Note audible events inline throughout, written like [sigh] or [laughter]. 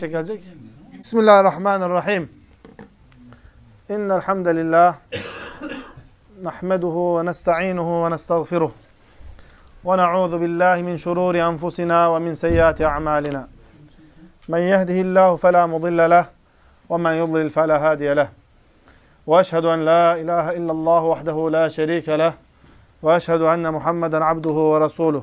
gelecek. Bismillahirrahmanirrahim. İnnel hamdelellah nahmeduhu ve nestainuhu ve nestağfiruh. Ve na'udzu billahi min şururi enfusina ve min seyyiati a'malina. Men yehdihillahu fela mudille leh ve men yudlil fela hadiye leh. Ve eşhedü en la ilahe illallah vahdehu la şerike leh ve eşhedü enne Muhammeden abduhu ve resuluh.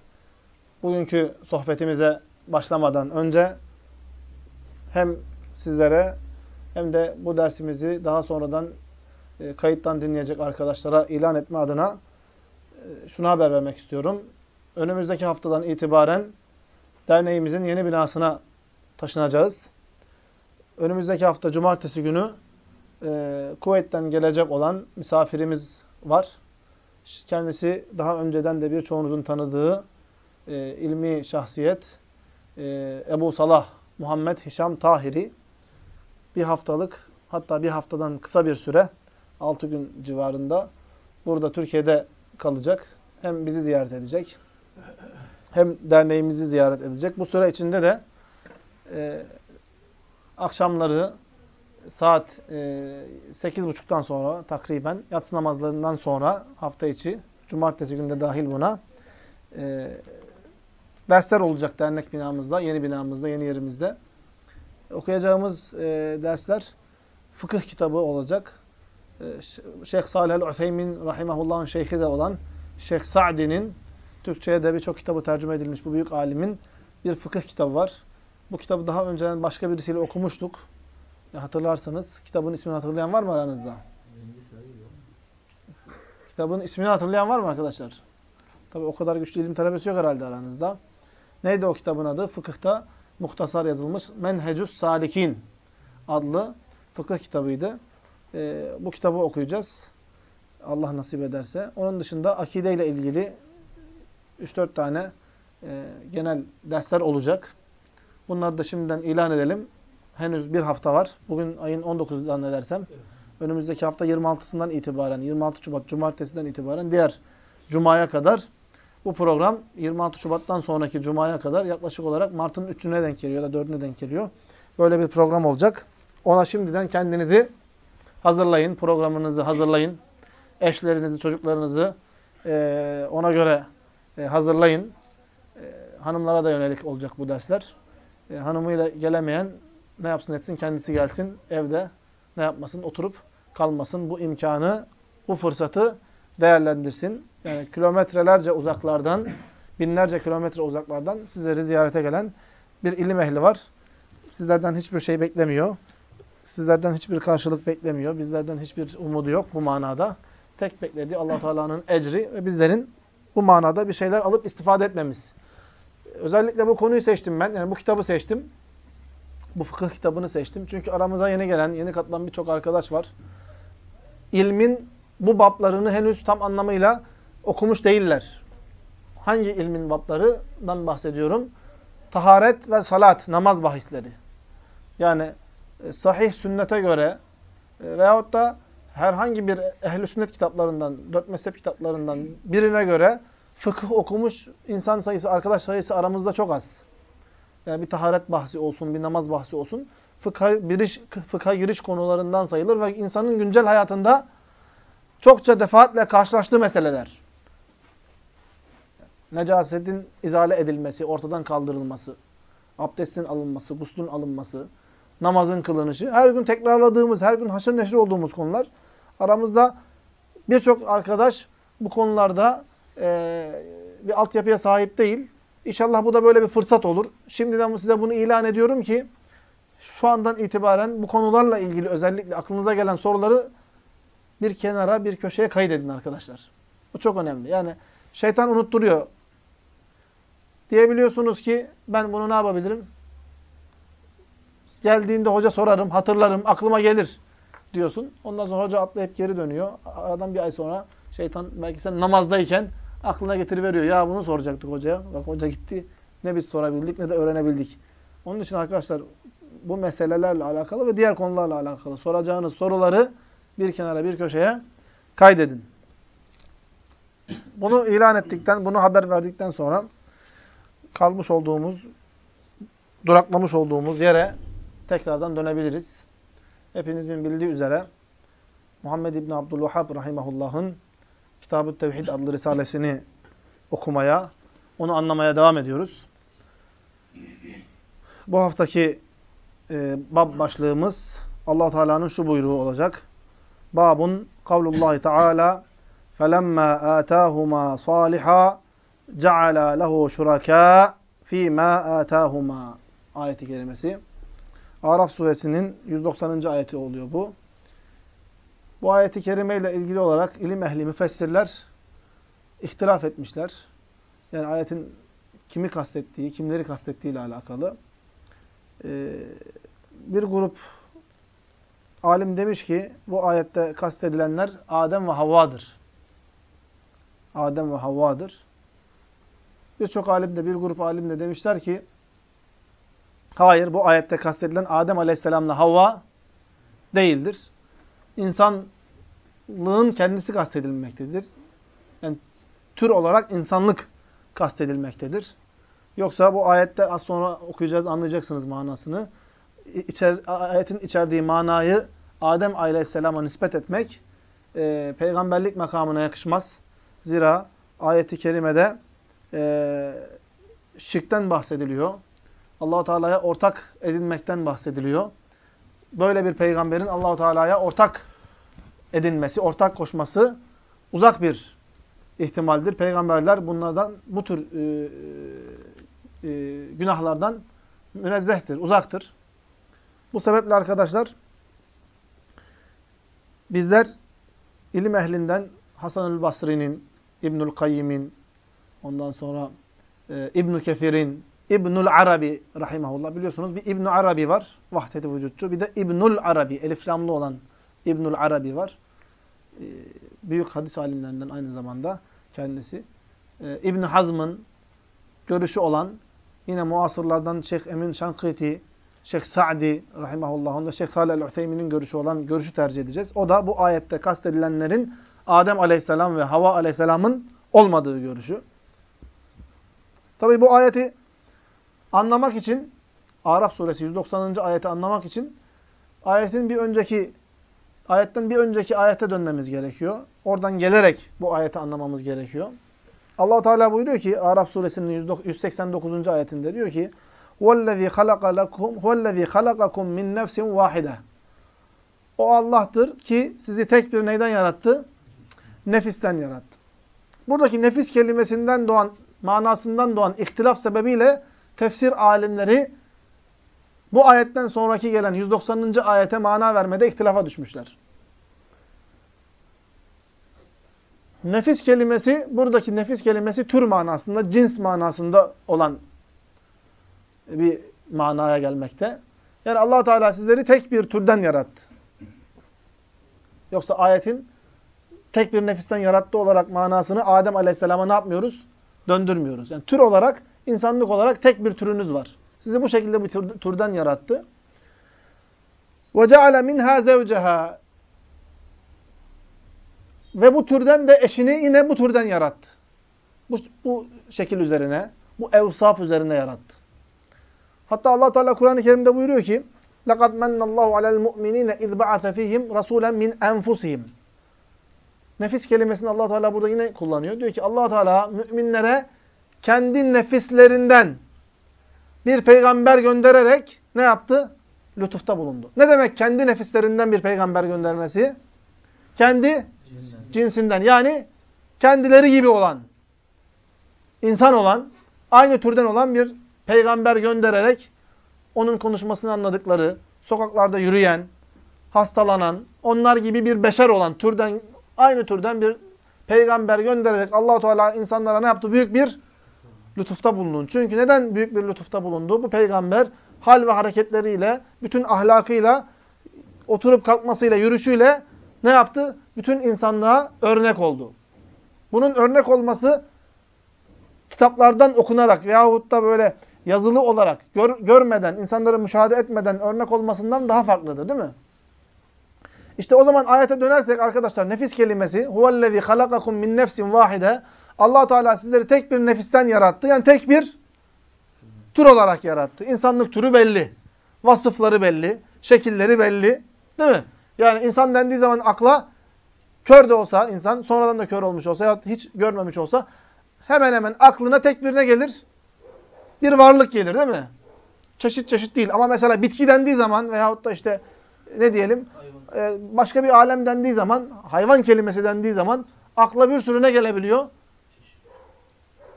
bugünkü sohbetimize başlamadan önce hem sizlere hem de bu dersimizi daha sonradan e, kayıttan dinleyecek arkadaşlara ilan etme adına e, şunu haber vermek istiyorum. Önümüzdeki haftadan itibaren derneğimizin yeni binasına taşınacağız. Önümüzdeki hafta cumartesi günü e, Kuveyt'ten gelecek olan misafirimiz var. Kendisi daha önceden de birçoğunuzun tanıdığı e, ilmi şahsiyet e, Ebu Salah Muhammed Hişam Tahiri bir haftalık hatta bir haftadan kısa bir süre 6 gün civarında burada Türkiye'de kalacak. Hem bizi ziyaret edecek hem derneğimizi ziyaret edecek. Bu süre içinde de e, akşamları saat e, 8.30'dan sonra takriben yatsı namazlarından sonra hafta içi cumartesi günde dahil buna e, dersler olacak dernek binamızda, yeni binamızda, yeni yerimizde. Okuyacağımız e, dersler fıkıh kitabı olacak. E, Şeyh Salih el-Utheymin rahimahullah'ın şeyhi de olan Şeyh Sa'di'nin Türkçe'ye de birçok kitabı tercüme edilmiş bu büyük alimin bir fıkıh kitabı var. Bu kitabı daha önceden başka birisiyle okumuştuk. Ya hatırlarsanız kitabın ismini hatırlayan var mı aranızda? Kitabın ismini hatırlayan var mı arkadaşlar? Tabi o kadar güçlü ilim talebesi yok herhalde aranızda. Neydi o kitabın adı? Fıkıhta muhtasar yazılmış Menhecus Salikin adlı fıkıh kitabıydı. Ee, bu kitabı okuyacağız. Allah nasip ederse. Onun dışında akideyle ilgili 3-4 tane e, genel dersler olacak. Bunları da şimdiden ilan edelim. Henüz bir hafta var. Bugün ayın 19'dan ne dersem. Önümüzdeki hafta 26'sından itibaren, 26 Şubat Cumartesi'den itibaren diğer Cuma'ya kadar bu program 26 Şubat'tan sonraki Cuma'ya kadar yaklaşık olarak Mart'ın 3'üne denk geliyor ya da 4'üne denk geliyor. Böyle bir program olacak. Ona şimdiden kendinizi hazırlayın, programınızı hazırlayın. Eşlerinizi, çocuklarınızı e, ona göre e, hazırlayın. E, hanımlara da yönelik olacak bu dersler. Hanımıyla gelemeyen ne yapsın etsin kendisi gelsin evde ne yapmasın oturup kalmasın. Bu imkanı, bu fırsatı değerlendirsin. Yani kilometrelerce uzaklardan, binlerce kilometre uzaklardan sizleri ziyarete gelen bir ilim ehli var. Sizlerden hiçbir şey beklemiyor. Sizlerden hiçbir karşılık beklemiyor. Bizlerden hiçbir umudu yok bu manada. Tek beklediği allah Teala'nın ecri ve bizlerin bu manada bir şeyler alıp istifade etmemiz. Özellikle bu konuyu seçtim ben. Yani bu kitabı seçtim. Bu fıkıh kitabını seçtim. Çünkü aramıza yeni gelen, yeni katılan birçok arkadaş var. İlmin bu bablarını henüz tam anlamıyla okumuş değiller. Hangi ilmin bablarından bahsediyorum? Taharet ve salat, namaz bahisleri. Yani e, sahih sünnete göre e, veyahut da herhangi bir ehl sünnet kitaplarından, dört mezhep kitaplarından birine göre fıkıh okumuş insan sayısı, arkadaş sayısı aramızda çok az. Yani bir taharet bahsi olsun, bir namaz bahsi olsun. Fıkha giriş, fıkha giriş konularından sayılır ve insanın güncel hayatında çokça defaatle karşılaştığı meseleler. Necasetin izale edilmesi, ortadan kaldırılması, abdestin alınması, guslun alınması, namazın kılınışı, her gün tekrarladığımız, her gün haşır neşir olduğumuz konular. Aramızda birçok arkadaş bu konularda e, bir altyapıya sahip değil. İnşallah bu da böyle bir fırsat olur. Şimdiden size bunu ilan ediyorum ki şu andan itibaren bu konularla ilgili özellikle aklınıza gelen soruları bir kenara, bir köşeye kaydedin arkadaşlar. Bu çok önemli. Yani şeytan unutturuyor. Diyebiliyorsunuz ki ben bunu ne yapabilirim? Geldiğinde hoca sorarım, hatırlarım, aklıma gelir diyorsun. Ondan sonra hoca atlayıp geri dönüyor. Aradan bir ay sonra şeytan belki sen namazdayken aklına getiriveriyor. Ya bunu soracaktık hocaya. Bak hoca gitti. Ne biz sorabildik ne de öğrenebildik. Onun için arkadaşlar bu meselelerle alakalı ve diğer konularla alakalı soracağınız soruları bir kenara bir köşeye kaydedin. Bunu ilan ettikten, bunu haber verdikten sonra kalmış olduğumuz, duraklamış olduğumuz yere tekrardan dönebiliriz. Hepinizin bildiği üzere Muhammed İbni Abdülvahhab Rahimahullah'ın Kitab-ı Tevhid adlı risalesini okumaya, onu anlamaya devam ediyoruz. Bu haftaki e, bab başlığımız allah Teala'nın şu buyruğu olacak. Babun kavlullahi Teala فَلَمَّا آتَاهُمَا صَالِحًا ceala lehu şuraka fîmâ âtâhumâ ayeti kelimesi. Araf suresinin 190. ayeti oluyor bu. Bu ayeti kerime ilgili olarak ilim ehli müfessirler ihtilaf etmişler. Yani ayetin kimi kastettiği, kimleri kastettiği ile alakalı. Ee, bir grup alim demiş ki bu ayette kastedilenler Adem ve Havva'dır. Adem ve Havva'dır. Birçok alim de, bir grup alim de demişler ki hayır bu ayette kastedilen Adem Aleyhisselam'la Havva değildir. İnsanlığın kendisi kastedilmektedir. Yani tür olarak insanlık kastedilmektedir. Yoksa bu ayette az sonra okuyacağız, anlayacaksınız manasını. İçer, ayetin içerdiği manayı Adem Aleyhisselam'a nispet etmek e, peygamberlik makamına yakışmaz. Zira ayeti kerimede e, şirkten bahsediliyor. Allahu Teala'ya ortak edinmekten bahsediliyor. Böyle bir peygamberin Allahu Teala'ya ortak edinmesi, ortak koşması uzak bir ihtimaldir. Peygamberler bunlardan bu tür e, e, günahlardan münezzehtir, uzaktır. Bu sebeple arkadaşlar bizler ilim ehlinden Hasan-ül Basri'nin, İbnül Kayyim'in, ondan sonra e, İbn-i Kethir'in, İbnül Arabi rahimahullah biliyorsunuz bir İbn Arabi var, vahdeti vücutçu. Bir de İbnül Arabi, eliflamlı olan İbnül Arabi var. E, büyük hadis alimlerinden aynı zamanda kendisi. E, İbn Hazm'ın görüşü olan yine muasırlardan Şeyh Emin Şankiti, Şeyh Sa'di rahimahullah, onda Şeyh Salih el-Utheymin'in görüşü olan görüşü tercih edeceğiz. O da bu ayette kastedilenlerin Adem aleyhisselam ve Hava aleyhisselamın olmadığı görüşü. Tabi bu ayeti anlamak için, Araf suresi 190. ayeti anlamak için ayetin bir önceki ayetten bir önceki ayete dönmemiz gerekiyor. Oradan gelerek bu ayeti anlamamız gerekiyor. allah Teala buyuruyor ki Araf suresinin 189. ayetinde diyor ki وَالَّذ۪ي خَلَقَ لَكُمْ وَالَّذ۪ي خَلَقَكُمْ مِنْ نَفْسٍ وَاحِدَةٍ O Allah'tır ki sizi tek bir neyden yarattı? Nefisten yarattı. Buradaki nefis kelimesinden doğan, manasından doğan ihtilaf sebebiyle tefsir alimleri bu ayetten sonraki gelen 190. ayete mana vermede ihtilafa düşmüşler. Nefis kelimesi, buradaki nefis kelimesi tür manasında, cins manasında olan bir manaya gelmekte. Yani allah Teala sizleri tek bir türden yarattı. Yoksa ayetin tek bir nefisten yarattı olarak manasını Adem Aleyhisselam'a ne yapmıyoruz? Döndürmüyoruz. Yani tür olarak, insanlık olarak tek bir türünüz var. Sizi bu şekilde bir türden yarattı. وَجَعَلَ مِنْهَا زَوْجَهَا Ve bu türden de eşini yine bu türden yarattı. Bu, bu şekil üzerine, bu evsaf üzerine yarattı. Hatta allah Teala Kur'an-ı Kerim'de buyuruyor ki لَقَدْ مَنَّ اللّٰهُ عَلَى الْمُؤْمِنِينَ اِذْ بَعَثَ ف۪يهِمْ رَسُولًا مِنْ اَنْفُسِهِمْ Nefis kelimesini allah Teala burada yine kullanıyor. Diyor ki allah Teala müminlere kendi nefislerinden bir peygamber göndererek ne yaptı? Lütufta bulundu. Ne demek kendi nefislerinden bir peygamber göndermesi? Kendi cinsinden. Yani kendileri gibi olan, insan olan, aynı türden olan bir peygamber göndererek onun konuşmasını anladıkları, sokaklarda yürüyen, hastalanan, onlar gibi bir beşer olan, türden aynı türden bir peygamber göndererek Allahu Teala insanlara ne yaptı? Büyük bir lütufta bulundu. Çünkü neden büyük bir lütufta bulundu? Bu peygamber hal ve hareketleriyle, bütün ahlakıyla, oturup kalkmasıyla, yürüyüşüyle ne yaptı? Bütün insanlığa örnek oldu. Bunun örnek olması kitaplardan okunarak veyahut da böyle yazılı olarak gör, görmeden, insanları müşahede etmeden örnek olmasından daha farklıdır değil mi? İşte o zaman ayete dönersek arkadaşlar nefis kelimesi huvellezî halakakum min nefsin vahide allah Teala sizleri tek bir nefisten yarattı. Yani tek bir tür olarak yarattı. İnsanlık türü belli. Vasıfları belli. Şekilleri belli. Değil mi? Yani insan dendiği zaman akla kör de olsa insan, sonradan da kör olmuş olsa ya hiç görmemiş olsa hemen hemen aklına tek birine gelir. Bir varlık gelir değil mi? Çeşit çeşit değil. Ama mesela bitki dendiği zaman veyahut da işte ne diyelim e, başka bir alem dendiği zaman, hayvan kelimesi dendiği zaman akla bir sürü ne gelebiliyor?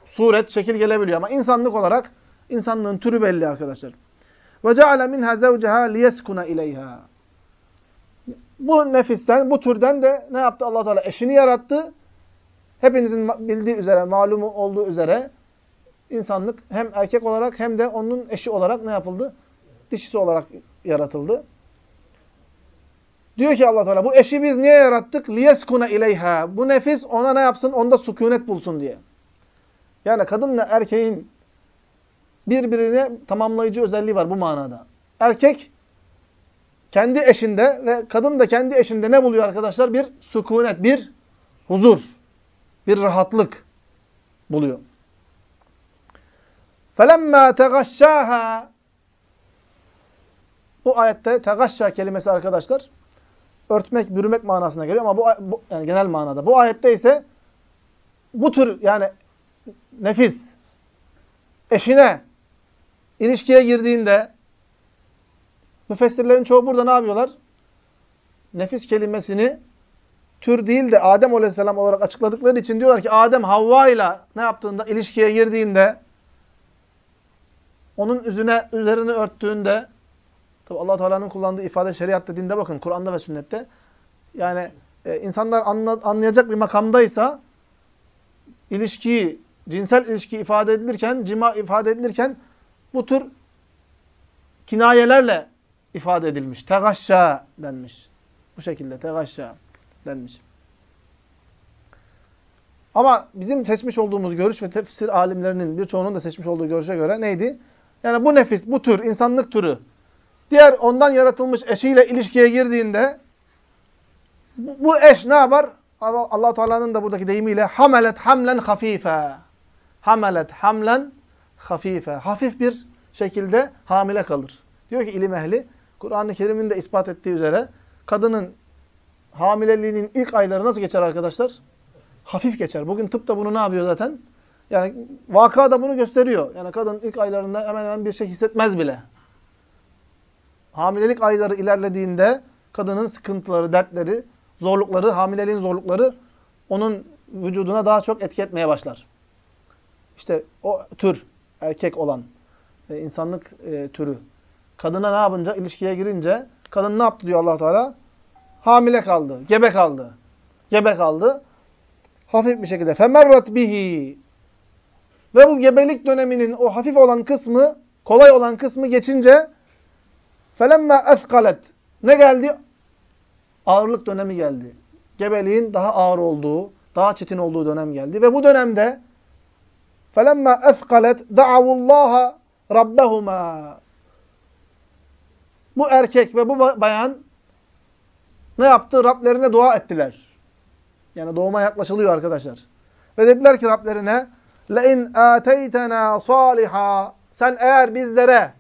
Suret, şekil gelebiliyor. Ama insanlık olarak insanlığın türü belli arkadaşlar. Ve ceale minha zevceha liyeskuna ileyha. Bu nefisten, bu türden de ne yaptı Allah Teala? Eşini yarattı. Hepinizin bildiği üzere, malumu olduğu üzere insanlık hem erkek olarak hem de onun eşi olarak ne yapıldı? Dişisi olarak yaratıldı. Diyor ki Allah Teala bu eşi biz niye yarattık? Liyeskuna ileyha. Bu nefis ona ne yapsın? Onda sükunet bulsun diye. Yani kadınla erkeğin birbirine tamamlayıcı özelliği var bu manada. Erkek kendi eşinde ve kadın da kendi eşinde ne buluyor arkadaşlar? Bir sükunet, bir huzur, bir rahatlık buluyor. فَلَمَّا تَغَشَّاهَا Bu ayette tegaşşa kelimesi arkadaşlar örtmek, bürümek manasına geliyor ama bu, bu yani genel manada. Bu ayette ise bu tür yani nefis eşine ilişkiye girdiğinde müfessirlerin çoğu burada ne yapıyorlar? Nefis kelimesini tür değil de Adem Aleyhisselam olarak açıkladıkları için diyorlar ki Adem Havva ile ne yaptığında ilişkiye girdiğinde onun üzerine üzerini örttüğünde tabi Allah Teala'nın kullandığı ifade şeriatta dinde bakın Kur'an'da ve sünnette yani e, insanlar anla, anlayacak bir makamdaysa ilişkiyi cinsel ilişki ifade edilirken, cima ifade edilirken bu tür kinayelerle ifade edilmiş. Tegaşşa denmiş. Bu şekilde tegaşşa denmiş. Ama bizim seçmiş olduğumuz görüş ve tefsir alimlerinin birçoğunun da seçmiş olduğu görüşe göre neydi? Yani bu nefis, bu tür, insanlık türü diğer ondan yaratılmış eşiyle ilişkiye girdiğinde bu, eş ne yapar? Allah, Allah Teala'nın da buradaki deyimiyle hamelet hamlen hafife. Hamelet hamlen hafife. Hafif bir şekilde hamile kalır. Diyor ki ilim ehli, Kur'an-ı Kerim'in de ispat ettiği üzere kadının hamileliğinin ilk ayları nasıl geçer arkadaşlar? Hafif geçer. Bugün tıp da bunu ne yapıyor zaten? Yani vaka da bunu gösteriyor. Yani kadın ilk aylarında hemen hemen bir şey hissetmez bile. Hamilelik ayları ilerlediğinde kadının sıkıntıları, dertleri, zorlukları, hamileliğin zorlukları onun vücuduna daha çok etki etmeye başlar. İşte o tür erkek olan e, insanlık e, türü. Kadına ne yapınca? ilişkiye girince kadın ne yaptı diyor allah Teala? Hamile kaldı, gebe kaldı. Gebe kaldı. Hafif bir şekilde. Femerrat bihi. Ve bu gebelik döneminin o hafif olan kısmı, kolay olan kısmı geçince felemma ethkalet. Ne geldi? Ağırlık dönemi geldi. Gebeliğin daha ağır olduğu, daha çetin olduğu dönem geldi. Ve bu dönemde فَلَمَّا اَثْقَلَتْ دَعَوُ اللّٰهَ رَبَّهُمَا Bu erkek ve bu bayan ne yaptı? Rablerine dua ettiler. Yani doğuma yaklaşılıyor arkadaşlar. Ve dediler ki Rablerine لَاِنْ آتَيْتَنَا صَالِحًا Sen eğer bizlere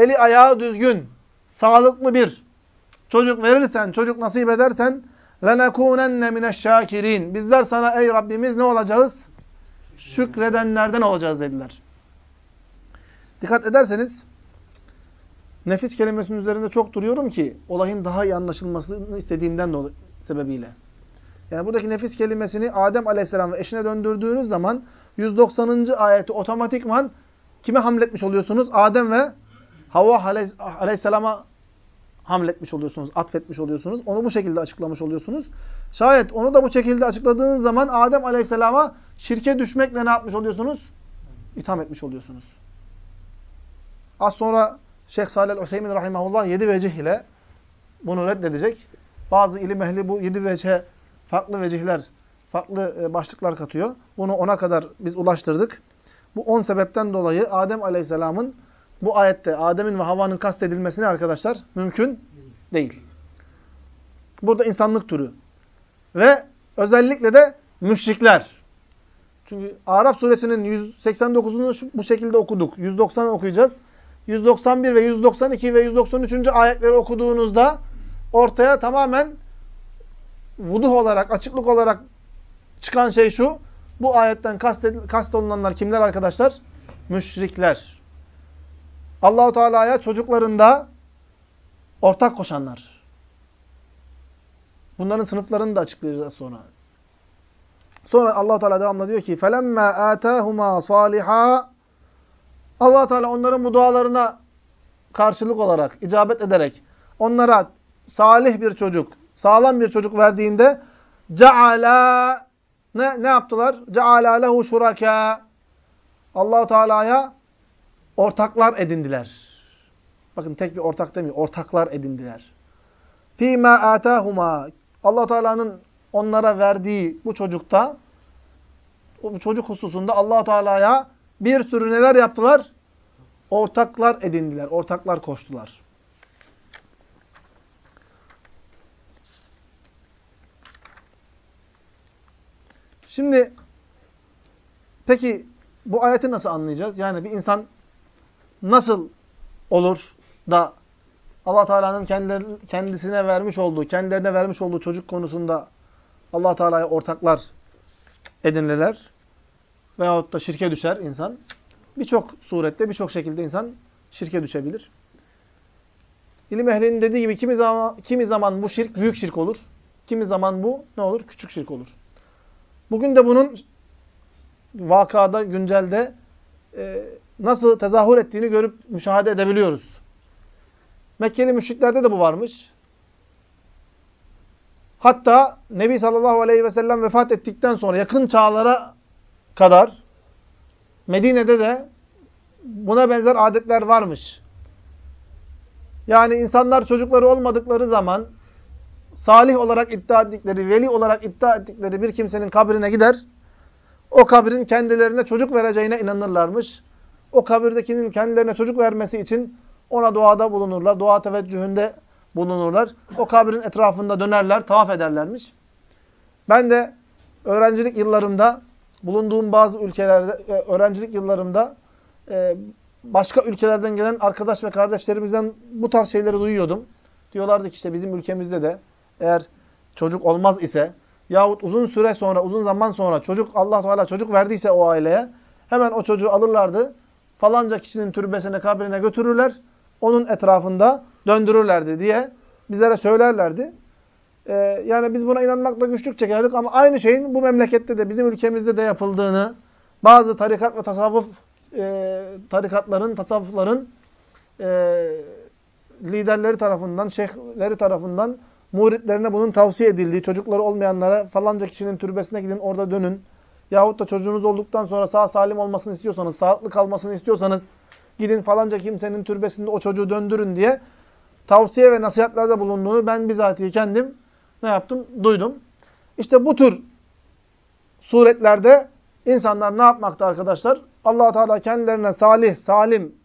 eli ayağı düzgün, sağlıklı bir çocuk verirsen, çocuk nasip edersen لَنَكُونَنَّ مِنَ الشَّاكِرِينَ Bizler sana ey Rabbimiz ne olacağız? Şükredenlerden olacağız dediler. Dikkat ederseniz nefis kelimesinin üzerinde çok duruyorum ki olayın daha iyi anlaşılmasını istediğimden dolayı sebebiyle. Yani buradaki nefis kelimesini Adem Aleyhisselam ve eşine döndürdüğünüz zaman 190. ayeti otomatikman kime hamletmiş oluyorsunuz? Adem ve Havva Aleyhisselam'a hamletmiş oluyorsunuz, atfetmiş oluyorsunuz. Onu bu şekilde açıklamış oluyorsunuz. Şayet onu da bu şekilde açıkladığınız zaman Adem Aleyhisselam'a şirke düşmekle ne yapmış oluyorsunuz? İtham etmiş oluyorsunuz. Az sonra Şeyh Salih Hüseyin Rahimahullah yedi vecih ile bunu reddedecek. Bazı ilim ehli bu yedi vecihe farklı vecihler, farklı e, başlıklar katıyor. Bunu ona kadar biz ulaştırdık. Bu on sebepten dolayı Adem Aleyhisselam'ın bu ayette Adem'in ve Havva'nın kastedilmesini arkadaşlar mümkün değil. Burada insanlık türü. Ve özellikle de müşrikler. Çünkü Araf suresinin 189'unu bu şekilde okuduk. 190 okuyacağız. 191 ve 192 ve 193. ayetleri okuduğunuzda ortaya tamamen vuduh olarak, açıklık olarak çıkan şey şu. Bu ayetten kast olunanlar kimler arkadaşlar? Müşrikler. Allahu Teala'ya çocuklarında ortak koşanlar. Bunların sınıflarını da açıklayacağız sonra. Sonra Allah Teala devamlı diyor ki: "Felemma atahuma saliha" Allah Teala onların bu dualarına karşılık olarak, icabet ederek onlara salih bir çocuk, sağlam bir çocuk verdiğinde ceala ne ne yaptılar? Ceala lehu şuraka. Allah Teala'ya ortaklar edindiler. Bakın tek bir ortak demiyor. Ortaklar edindiler. Fîmâ âtâhumâ. allah Teala'nın onlara verdiği bu çocukta, bu çocuk hususunda allah Teala'ya bir sürü neler yaptılar? Ortaklar edindiler. Ortaklar koştular. Şimdi peki bu ayeti nasıl anlayacağız? Yani bir insan nasıl olur da Allah Teala'nın kendisine vermiş olduğu, kendilerine vermiş olduğu çocuk konusunda Allah Teala'ya ortaklar edinirler veyahut da şirke düşer insan. Birçok surette, birçok şekilde insan şirke düşebilir. İlim ehlinin dediği gibi kimi zaman, kimi zaman bu şirk büyük şirk olur. Kimi zaman bu ne olur? Küçük şirk olur. Bugün de bunun vakada, güncelde e, nasıl tezahür ettiğini görüp müşahede edebiliyoruz. Mekkeli müşriklerde de bu varmış. Hatta Nebi sallallahu aleyhi ve sellem vefat ettikten sonra yakın çağlara kadar Medine'de de buna benzer adetler varmış. Yani insanlar çocukları olmadıkları zaman salih olarak iddia ettikleri, veli olarak iddia ettikleri bir kimsenin kabrine gider. O kabrin kendilerine çocuk vereceğine inanırlarmış o kabirdekinin kendilerine çocuk vermesi için ona duada bulunurlar. Dua teveccühünde bulunurlar. O kabrin etrafında dönerler, tavaf ederlermiş. Ben de öğrencilik yıllarımda, bulunduğum bazı ülkelerde, e, öğrencilik yıllarımda e, başka ülkelerden gelen arkadaş ve kardeşlerimizden bu tarz şeyleri duyuyordum. Diyorlardı ki işte bizim ülkemizde de eğer çocuk olmaz ise yahut uzun süre sonra, uzun zaman sonra çocuk Allah Teala çocuk verdiyse o aileye hemen o çocuğu alırlardı falanca kişinin türbesine, kabrine götürürler. Onun etrafında döndürürlerdi diye bizlere söylerlerdi. Ee, yani biz buna inanmakla güçlük çekerdik ama aynı şeyin bu memlekette de bizim ülkemizde de yapıldığını bazı tarikat ve tasavvuf e, tarikatların, tasavvufların e, liderleri tarafından, şeyhleri tarafından muritlerine bunun tavsiye edildiği, çocukları olmayanlara falanca kişinin türbesine gidin orada dönün Yahut da çocuğunuz olduktan sonra sağ salim olmasını istiyorsanız, sağlıklı kalmasını istiyorsanız gidin falanca kimsenin türbesinde o çocuğu döndürün diye tavsiye ve nasihatlerde bulunduğunu ben bizatihi kendim ne yaptım? Duydum. İşte bu tür suretlerde insanlar ne yapmakta arkadaşlar? allah Teala kendilerine salih, salim,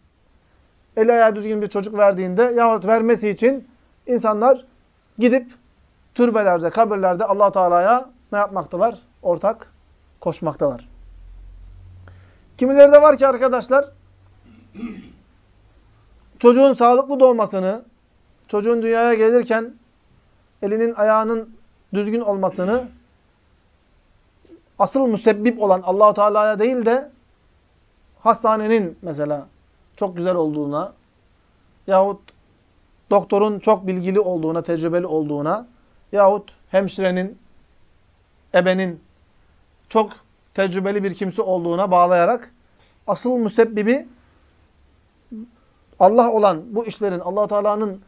el ayağı düzgün bir çocuk verdiğinde yahut vermesi için insanlar gidip türbelerde, kabirlerde allah Teala'ya ne yapmaktalar? Ortak koşmaktalar. Kimileri de var ki arkadaşlar çocuğun sağlıklı doğmasını, çocuğun dünyaya gelirken elinin ayağının düzgün olmasını asıl müsebbip olan Allahu Teala'ya değil de hastanenin mesela çok güzel olduğuna yahut doktorun çok bilgili olduğuna, tecrübeli olduğuna yahut hemşirenin, ebenin çok tecrübeli bir kimse olduğuna bağlayarak asıl müsebbibi Allah olan bu işlerin allah Teala'nın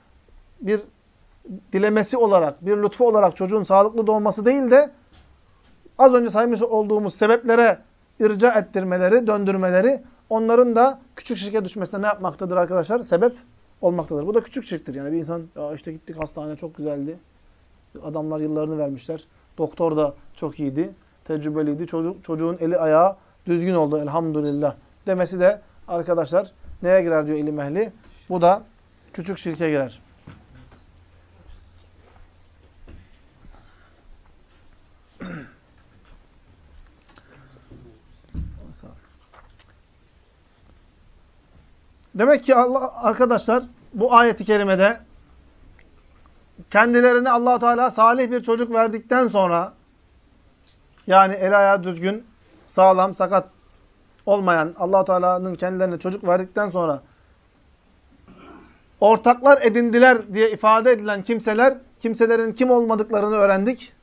bir dilemesi olarak, bir lütfu olarak çocuğun sağlıklı doğması değil de az önce saymış olduğumuz sebeplere irca ettirmeleri, döndürmeleri onların da küçük şirke düşmesine ne yapmaktadır arkadaşlar? Sebep olmaktadır. Bu da küçük şirktir. Yani bir insan ya işte gittik hastane çok güzeldi. Adamlar yıllarını vermişler. Doktor da çok iyiydi. Tecrübeliydi. Çocuk, çocuğun eli ayağı düzgün oldu elhamdülillah. Demesi de arkadaşlar neye girer diyor ilim ehli? Bu da küçük şirke girer. Demek ki Allah arkadaşlar bu ayeti kerimede kendilerine allah Teala salih bir çocuk verdikten sonra yani el ayağı düzgün, sağlam, sakat olmayan allah Teala'nın kendilerine çocuk verdikten sonra ortaklar edindiler diye ifade edilen kimseler, kimselerin kim olmadıklarını öğrendik.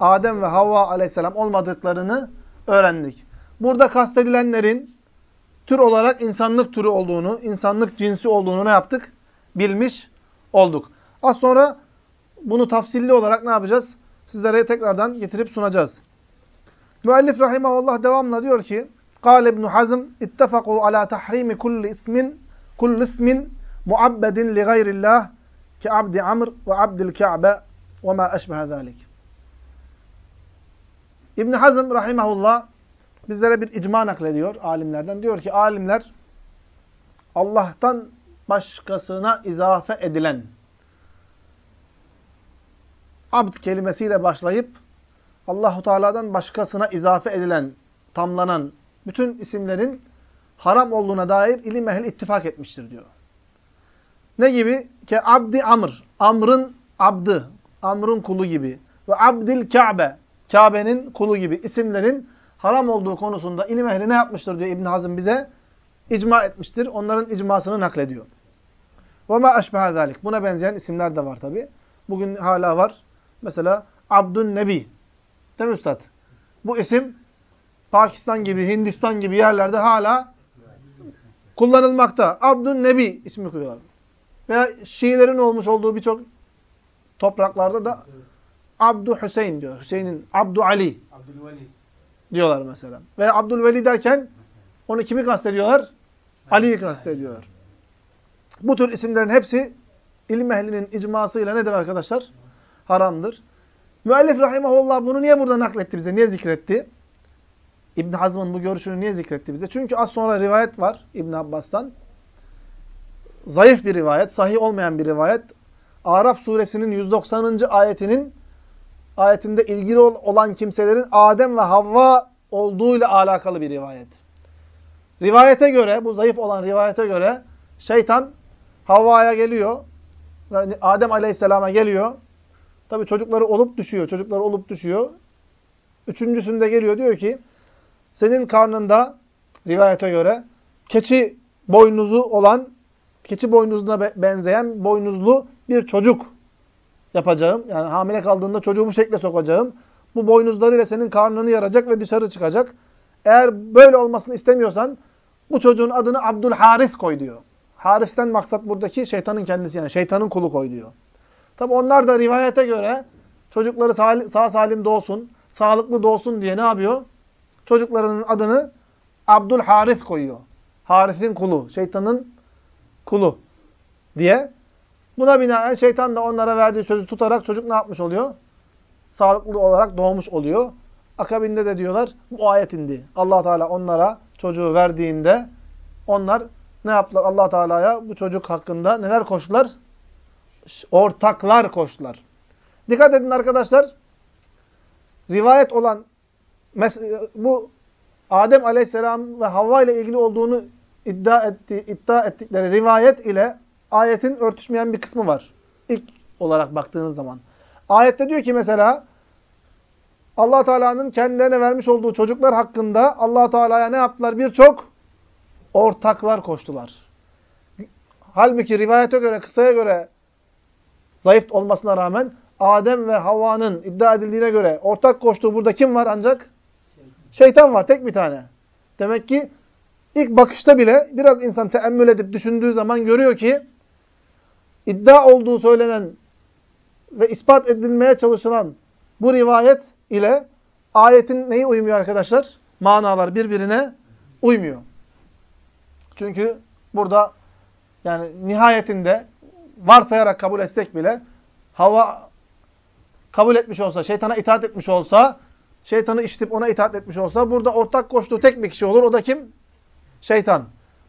Adem ve Havva aleyhisselam olmadıklarını öğrendik. Burada kastedilenlerin tür olarak insanlık türü olduğunu, insanlık cinsi olduğunu ne yaptık? Bilmiş olduk. Az sonra bunu tafsilli olarak ne yapacağız? Sizlere tekrardan getirip sunacağız. Müellif rahimahullah devamla diyor ki: "Kâle İbn Hazm ittefaqu ala tahrimi kulli ismin kulli ismin muabbedin li gayrillah ki abdi Amr ve abdil Ka'be ve ma eşbehe zalik." İbn Hazm rahimahullah bizlere bir icma naklediyor alimlerden. Diyor ki alimler Allah'tan başkasına izafe edilen abd kelimesiyle başlayıp Allahu Teala'dan başkasına izafe edilen, tamlanan bütün isimlerin haram olduğuna dair ilim ehli ittifak etmiştir diyor. Ne gibi? Ke abdi amr. Amr'ın abdı. Amr'ın kulu gibi. Ve abdil Kabe. Kabe'nin kulu gibi. isimlerin haram olduğu konusunda ilim ehli ne yapmıştır diyor İbn Hazım bize? İcma etmiştir. Onların icmasını naklediyor. Ve ma eşbeha zalik. Buna benzeyen isimler de var tabi. Bugün hala var. Mesela Abdün Nebi Değil mi Üstad? Bu isim Pakistan gibi, Hindistan gibi yerlerde hala kullanılmakta. Abdün Nebi ismi koyuyorlar. Veya Şiilerin olmuş olduğu birçok topraklarda da Abdü Hüseyin diyor. Hüseyin'in Abdü Ali. Diyorlar mesela. Ve Abdülveli derken onu kimi kastediyorlar? Ali'yi kastediyorlar. Bu tür isimlerin hepsi ilim ehlinin icmasıyla nedir arkadaşlar? Haramdır. Müellif rahimahullah bunu niye burada nakletti bize? Niye zikretti? İbn Hazm'ın bu görüşünü niye zikretti bize? Çünkü az sonra rivayet var İbn Abbas'tan. Zayıf bir rivayet, sahih olmayan bir rivayet. Araf suresinin 190. ayetinin ayetinde ilgili olan kimselerin Adem ve Havva olduğuyla alakalı bir rivayet. Rivayete göre, bu zayıf olan rivayete göre şeytan Havva'ya geliyor. Yani Adem Aleyhisselam'a geliyor. Tabi çocukları olup düşüyor. Çocukları olup düşüyor. Üçüncüsünde geliyor diyor ki senin karnında rivayete göre keçi boynuzu olan, keçi boynuzuna benzeyen boynuzlu bir çocuk yapacağım. Yani hamile kaldığında çocuğu bu şekle sokacağım. Bu boynuzlarıyla senin karnını yaracak ve dışarı çıkacak. Eğer böyle olmasını istemiyorsan bu çocuğun adını Abdülharis koy diyor. Haris'ten maksat buradaki şeytanın kendisi yani şeytanın kulu koy diyor. Tabi onlar da rivayete göre çocukları sağ salim doğsun, sağlıklı doğsun diye ne yapıyor? Çocuklarının adını Abdülharis koyuyor. Haris'in kulu, şeytanın kulu diye Buna binaen şeytan da onlara verdiği sözü tutarak çocuk ne yapmış oluyor? Sağlıklı olarak doğmuş oluyor. Akabinde de diyorlar bu ayet indi. allah Teala onlara çocuğu verdiğinde onlar ne yaptılar? allah Teala'ya bu çocuk hakkında neler koştular? Ortaklar koştular. Dikkat edin arkadaşlar. Rivayet olan bu Adem Aleyhisselam ve Havva ile ilgili olduğunu iddia, etti, iddia ettikleri rivayet ile ayetin örtüşmeyen bir kısmı var. İlk olarak baktığınız zaman. Ayette diyor ki mesela allah Teala'nın kendilerine vermiş olduğu çocuklar hakkında allah Teala'ya ne yaptılar? Birçok ortaklar koştular. Halbuki rivayete göre, kısaya göre zayıf olmasına rağmen Adem ve Havva'nın iddia edildiğine göre ortak koştuğu burada kim var ancak? Şeytan var, tek bir tane. Demek ki ilk bakışta bile biraz insan teemmül edip düşündüğü zaman görüyor ki iddia olduğu söylenen ve ispat edilmeye çalışılan bu rivayet ile ayetin neyi uymuyor arkadaşlar? Manalar birbirine uymuyor. Çünkü burada yani nihayetinde varsayarak kabul etsek bile hava kabul etmiş olsa, şeytana itaat etmiş olsa, şeytanı işitip ona itaat etmiş olsa burada ortak koştuğu tek bir kişi olur. O da kim? Şeytan.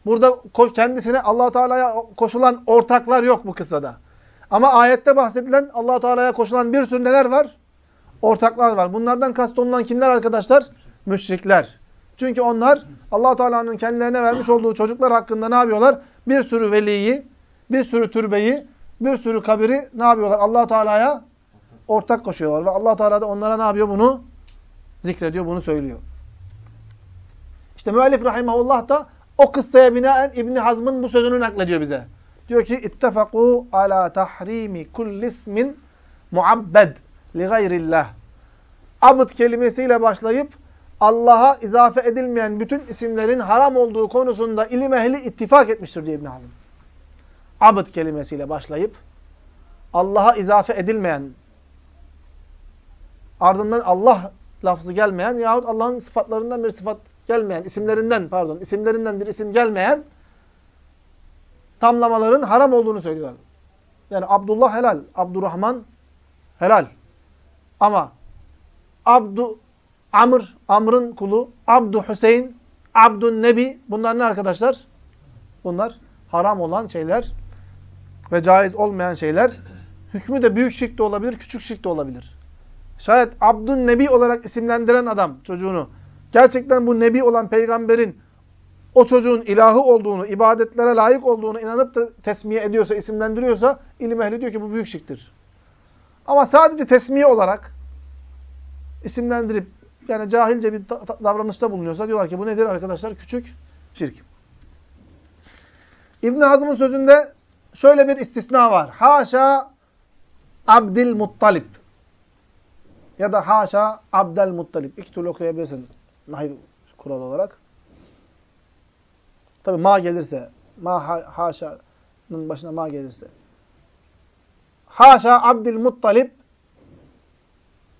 Burada kendisine allah Teala'ya koşulan ortaklar yok bu kıssada. Ama ayette bahsedilen allah Teala'ya koşulan bir sürü neler var? Ortaklar var. Bunlardan kastolunan kimler arkadaşlar? Müşrikler. Çünkü onlar allah Teala'nın kendilerine vermiş olduğu çocuklar hakkında ne yapıyorlar? Bir sürü veliyi, bir sürü türbeyi, bir sürü kabiri ne yapıyorlar? allah Teala'ya ortak koşuyorlar. Ve allah Teala da onlara ne yapıyor? Bunu zikrediyor, bunu söylüyor. İşte müellif rahimahullah da o kıssaya binaen İbni Hazm'ın bu sözünü naklediyor bize. Diyor ki ittefaku ala tahrimi kulli ismin muabbed li gayrillah. Abd kelimesiyle başlayıp Allah'a izafe edilmeyen bütün isimlerin haram olduğu konusunda ilim ehli ittifak etmiştir diye İbn Hazm. Abd kelimesiyle başlayıp Allah'a izafe edilmeyen ardından Allah lafzı gelmeyen yahut Allah'ın sıfatlarından bir sıfat gelmeyen, isimlerinden pardon, isimlerinden bir isim gelmeyen tamlamaların haram olduğunu söylüyorlar. Yani Abdullah helal, Abdurrahman helal. Ama Abdu Amr, Amr'ın kulu, Abdu Hüseyin, Abdun Nebi bunlar ne arkadaşlar? Bunlar haram olan şeyler ve caiz olmayan şeyler. Hükmü de büyük şirk de olabilir, küçük şirk de olabilir. Şayet Abdun Nebi olarak isimlendiren adam çocuğunu gerçekten bu Nebi olan peygamberin o çocuğun ilahı olduğunu, ibadetlere layık olduğunu inanıp da tesmiye ediyorsa, isimlendiriyorsa ilim ehli diyor ki bu büyük şirktir. Ama sadece tesmiye olarak isimlendirip yani cahilce bir davranışta bulunuyorsa diyorlar ki bu nedir arkadaşlar? Küçük şirk. İbn Hazm'ın sözünde şöyle bir istisna var. Haşa Abdil Muttalip ya da haşa Abdel Muttalip. İki türlü okuyabilirsiniz. Nahiv kuralı olarak. Tabi ma gelirse, ma haşa'nın başına ma gelirse. Haşa Abdül Muttalip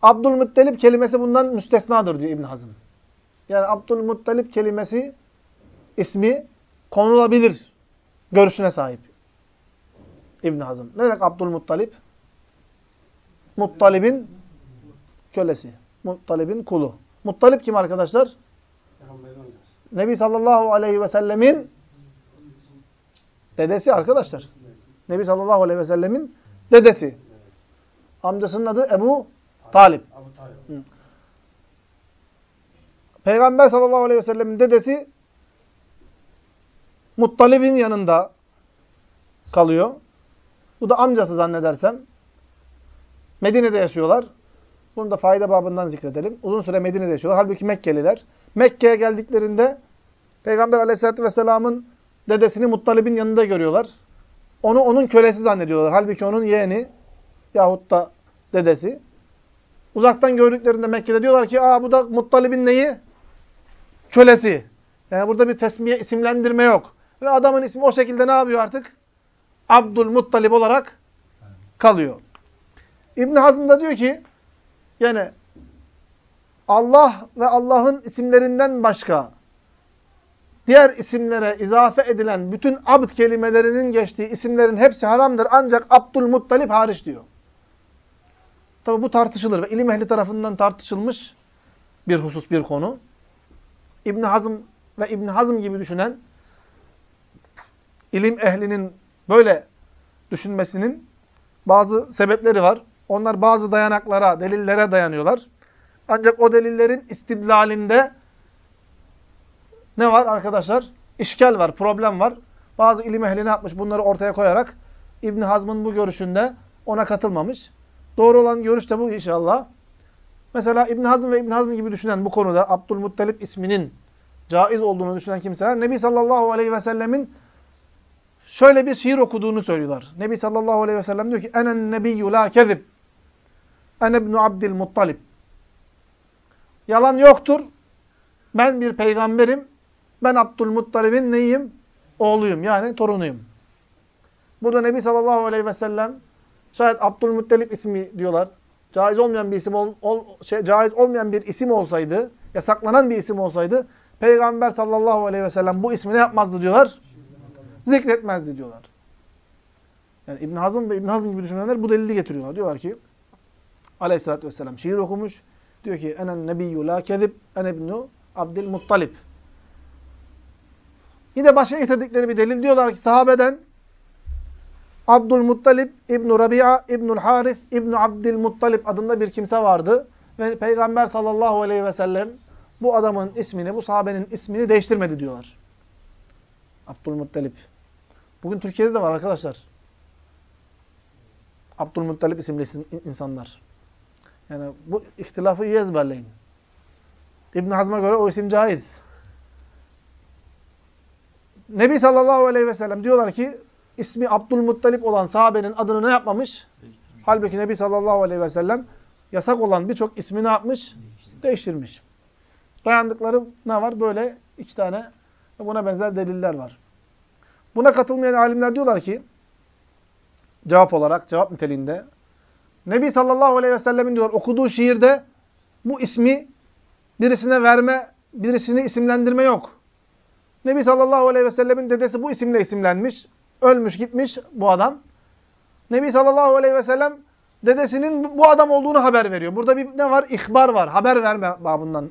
Abdülmuttalip kelimesi bundan müstesnadır diyor İbn Hazm. Yani Abdülmuttalip kelimesi ismi konulabilir görüşüne sahip. İbn Hazm. Ne demek Abdülmuttalip? Muttalib'in kölesi. Muttalib'in kulu. Muttalip kim arkadaşlar? Nebi sallallahu aleyhi ve sellemin dedesi arkadaşlar. Nebi sallallahu aleyhi ve sellemin dedesi. Amcasının adı Ebu Talip. Peygamber sallallahu aleyhi ve sellemin dedesi Muttalib'in yanında kalıyor. Bu da amcası zannedersem. Medine'de yaşıyorlar. Bunu da fayda babından zikredelim. Uzun süre Medine'de yaşıyorlar. Halbuki Mekkeliler. Mekke'ye geldiklerinde Peygamber aleyhissalatü vesselamın dedesini Muttalib'in yanında görüyorlar. Onu onun kölesi zannediyorlar. Halbuki onun yeğeni yahut da dedesi. Uzaktan gördüklerinde Mekke'de diyorlar ki aa bu da Muttalib'in neyi? Kölesi. Yani burada bir tesmiye, isimlendirme yok. Ve adamın ismi o şekilde ne yapıyor artık? Abdülmuttalib olarak kalıyor. İbn Hazm da diyor ki yani Allah ve Allah'ın isimlerinden başka diğer isimlere izafe edilen bütün abd kelimelerinin geçtiği isimlerin hepsi haramdır. Ancak Abdülmuttalip hariç diyor. Tabi bu tartışılır ve ilim ehli tarafından tartışılmış bir husus, bir konu. İbn Hazm ve İbn Hazm gibi düşünen ilim ehlinin böyle düşünmesinin bazı sebepleri var. Onlar bazı dayanaklara, delillere dayanıyorlar. Ancak o delillerin istidlalinde ne var arkadaşlar? İşkel var, problem var. Bazı ilim ehli ne yapmış? Bunları ortaya koyarak İbn Hazm'ın bu görüşünde ona katılmamış. Doğru olan görüş de bu inşallah. Mesela İbn Hazm ve İbn Hazm gibi düşünen bu konuda Abdülmuttalip isminin caiz olduğunu düşünen kimseler Nebi sallallahu aleyhi ve sellemin şöyle bir şiir okuduğunu söylüyorlar. Nebi sallallahu aleyhi ve sellem diyor ki enen nebiyyü la kezib en ibnu abdülmuttalib Yalan yoktur. Ben bir peygamberim. Ben Abdülmuttalib'in neyim? Oğluyum. Yani torunuyum. Burada Nebi sallallahu aleyhi ve sellem şayet Abdülmuttalib ismi diyorlar. Caiz olmayan bir isim ol, ol, şey, caiz olmayan bir isim olsaydı, yasaklanan bir isim olsaydı Peygamber sallallahu aleyhi ve sellem bu ismi ne yapmazdı diyorlar? Zikretmezdi diyorlar. Yani İbn Hazm ve İbn Hazm gibi düşünenler bu delili getiriyorlar. Diyorlar ki Aleyhisselatü vesselam şiir okumuş. Diyor ki enen nebiyyü la kezib en ibnu Abdülmuttalib. Yine başka getirdikleri bir delil diyorlar ki sahabeden Abdülmuttalib İbn Rabia İbnül Harith İbn Abdülmuttalib adında bir kimse vardı ve Peygamber sallallahu aleyhi ve sellem bu adamın ismini, bu sahabenin ismini değiştirmedi diyorlar. Abdülmuttalib. Bugün Türkiye'de de var arkadaşlar. Abdülmuttalib isimli insanlar. Yani bu ihtilafı iyi ezberleyin. İbn Hazm'a göre o isim caiz. Nebi sallallahu aleyhi ve sellem diyorlar ki ismi Abdülmuttalip olan sahabenin adını ne yapmamış? Halbuki Nebi sallallahu aleyhi ve sellem yasak olan birçok ismi ne yapmış? Değiştirmiş. Dayandıkları ne var? Böyle iki tane buna benzer deliller var. Buna katılmayan alimler diyorlar ki cevap olarak, cevap niteliğinde Nebi sallallahu aleyhi ve sellemin diyor okuduğu şiirde bu ismi birisine verme, birisini isimlendirme yok. Nebi sallallahu aleyhi ve sellemin dedesi bu isimle isimlenmiş. Ölmüş gitmiş bu adam. Nebi sallallahu aleyhi ve sellem dedesinin bu adam olduğunu haber veriyor. Burada bir ne var? İhbar var. Haber verme babından.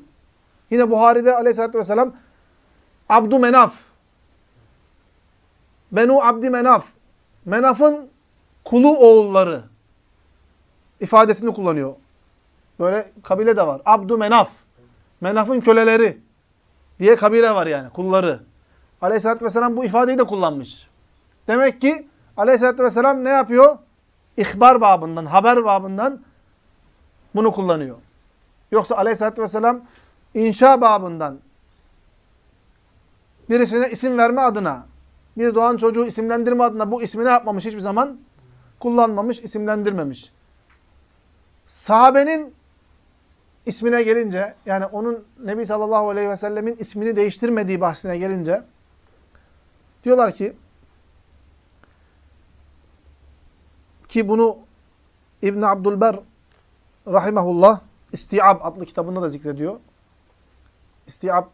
Yine Buhari'de aleyhissalatü vesselam Abdü Menaf Benu Abdi Menaf Menaf'ın kulu oğulları ifadesini kullanıyor. Böyle kabile de var. Abdü Menaf. Menaf'ın köleleri diye kabile var yani. Kulları. Aleyhisselatü Vesselam bu ifadeyi de kullanmış. Demek ki Aleyhisselatü Vesselam ne yapıyor? İhbar babından, haber babından bunu kullanıyor. Yoksa Aleyhisselatü Vesselam inşa babından birisine isim verme adına, bir doğan çocuğu isimlendirme adına bu ismi ne yapmamış hiçbir zaman? Kullanmamış, isimlendirmemiş. Sahabenin ismine gelince, yani onun Nebi sallallahu aleyhi ve sellemin ismini değiştirmediği bahsine gelince, diyorlar ki, ki bunu İbn Abdülber rahimahullah İstiab adlı kitabında da zikrediyor. İstiab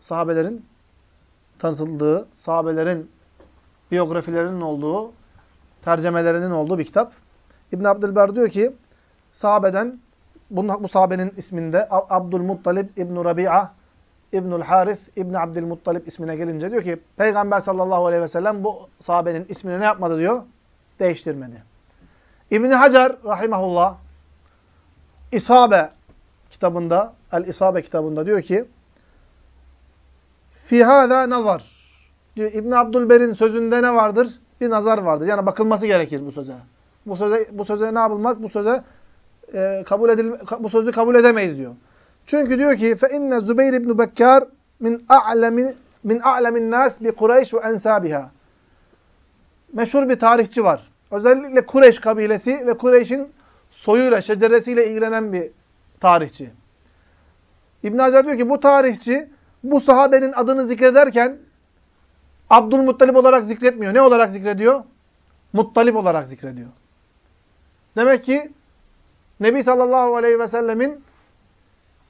sahabelerin tanıtıldığı, sahabelerin biyografilerinin olduğu, tercemelerinin olduğu bir kitap. İbn Abdülber diyor ki sahabeden bu, bu sahabenin isminde Abdülmuttalib İbn Rabi'a İbnül Harith İbn Abdülmuttalib ismine gelince diyor ki Peygamber sallallahu aleyhi ve sellem bu sahabenin ismini ne yapmadı diyor? Değiştirmedi. İbn Hacer rahimahullah İsabe kitabında El İsabe kitabında diyor ki Fi hâzâ nazar. Diyor İbn Abdülber'in sözünde ne vardır? Bir nazar vardır. Yani bakılması gerekir bu söze. Bu söze bu söze ne yapılmaz? Bu söze e, kabul edil bu sözü kabul edemeyiz diyor. Çünkü diyor ki fe inne Zübeyir ibn Bekkar min a'lemin min a'lemin nas bi Kureyş ve ensabiha. Meşhur bir tarihçi var. Özellikle Kureyş kabilesi ve Kureyş'in soyuyla, şeceresiyle ilgilenen bir tarihçi. İbn Hacer diyor ki bu tarihçi bu sahabenin adını zikrederken Abdülmuttalip olarak zikretmiyor. Ne olarak zikrediyor? Muttalip olarak zikrediyor. Demek ki Nebi sallallahu aleyhi ve sellemin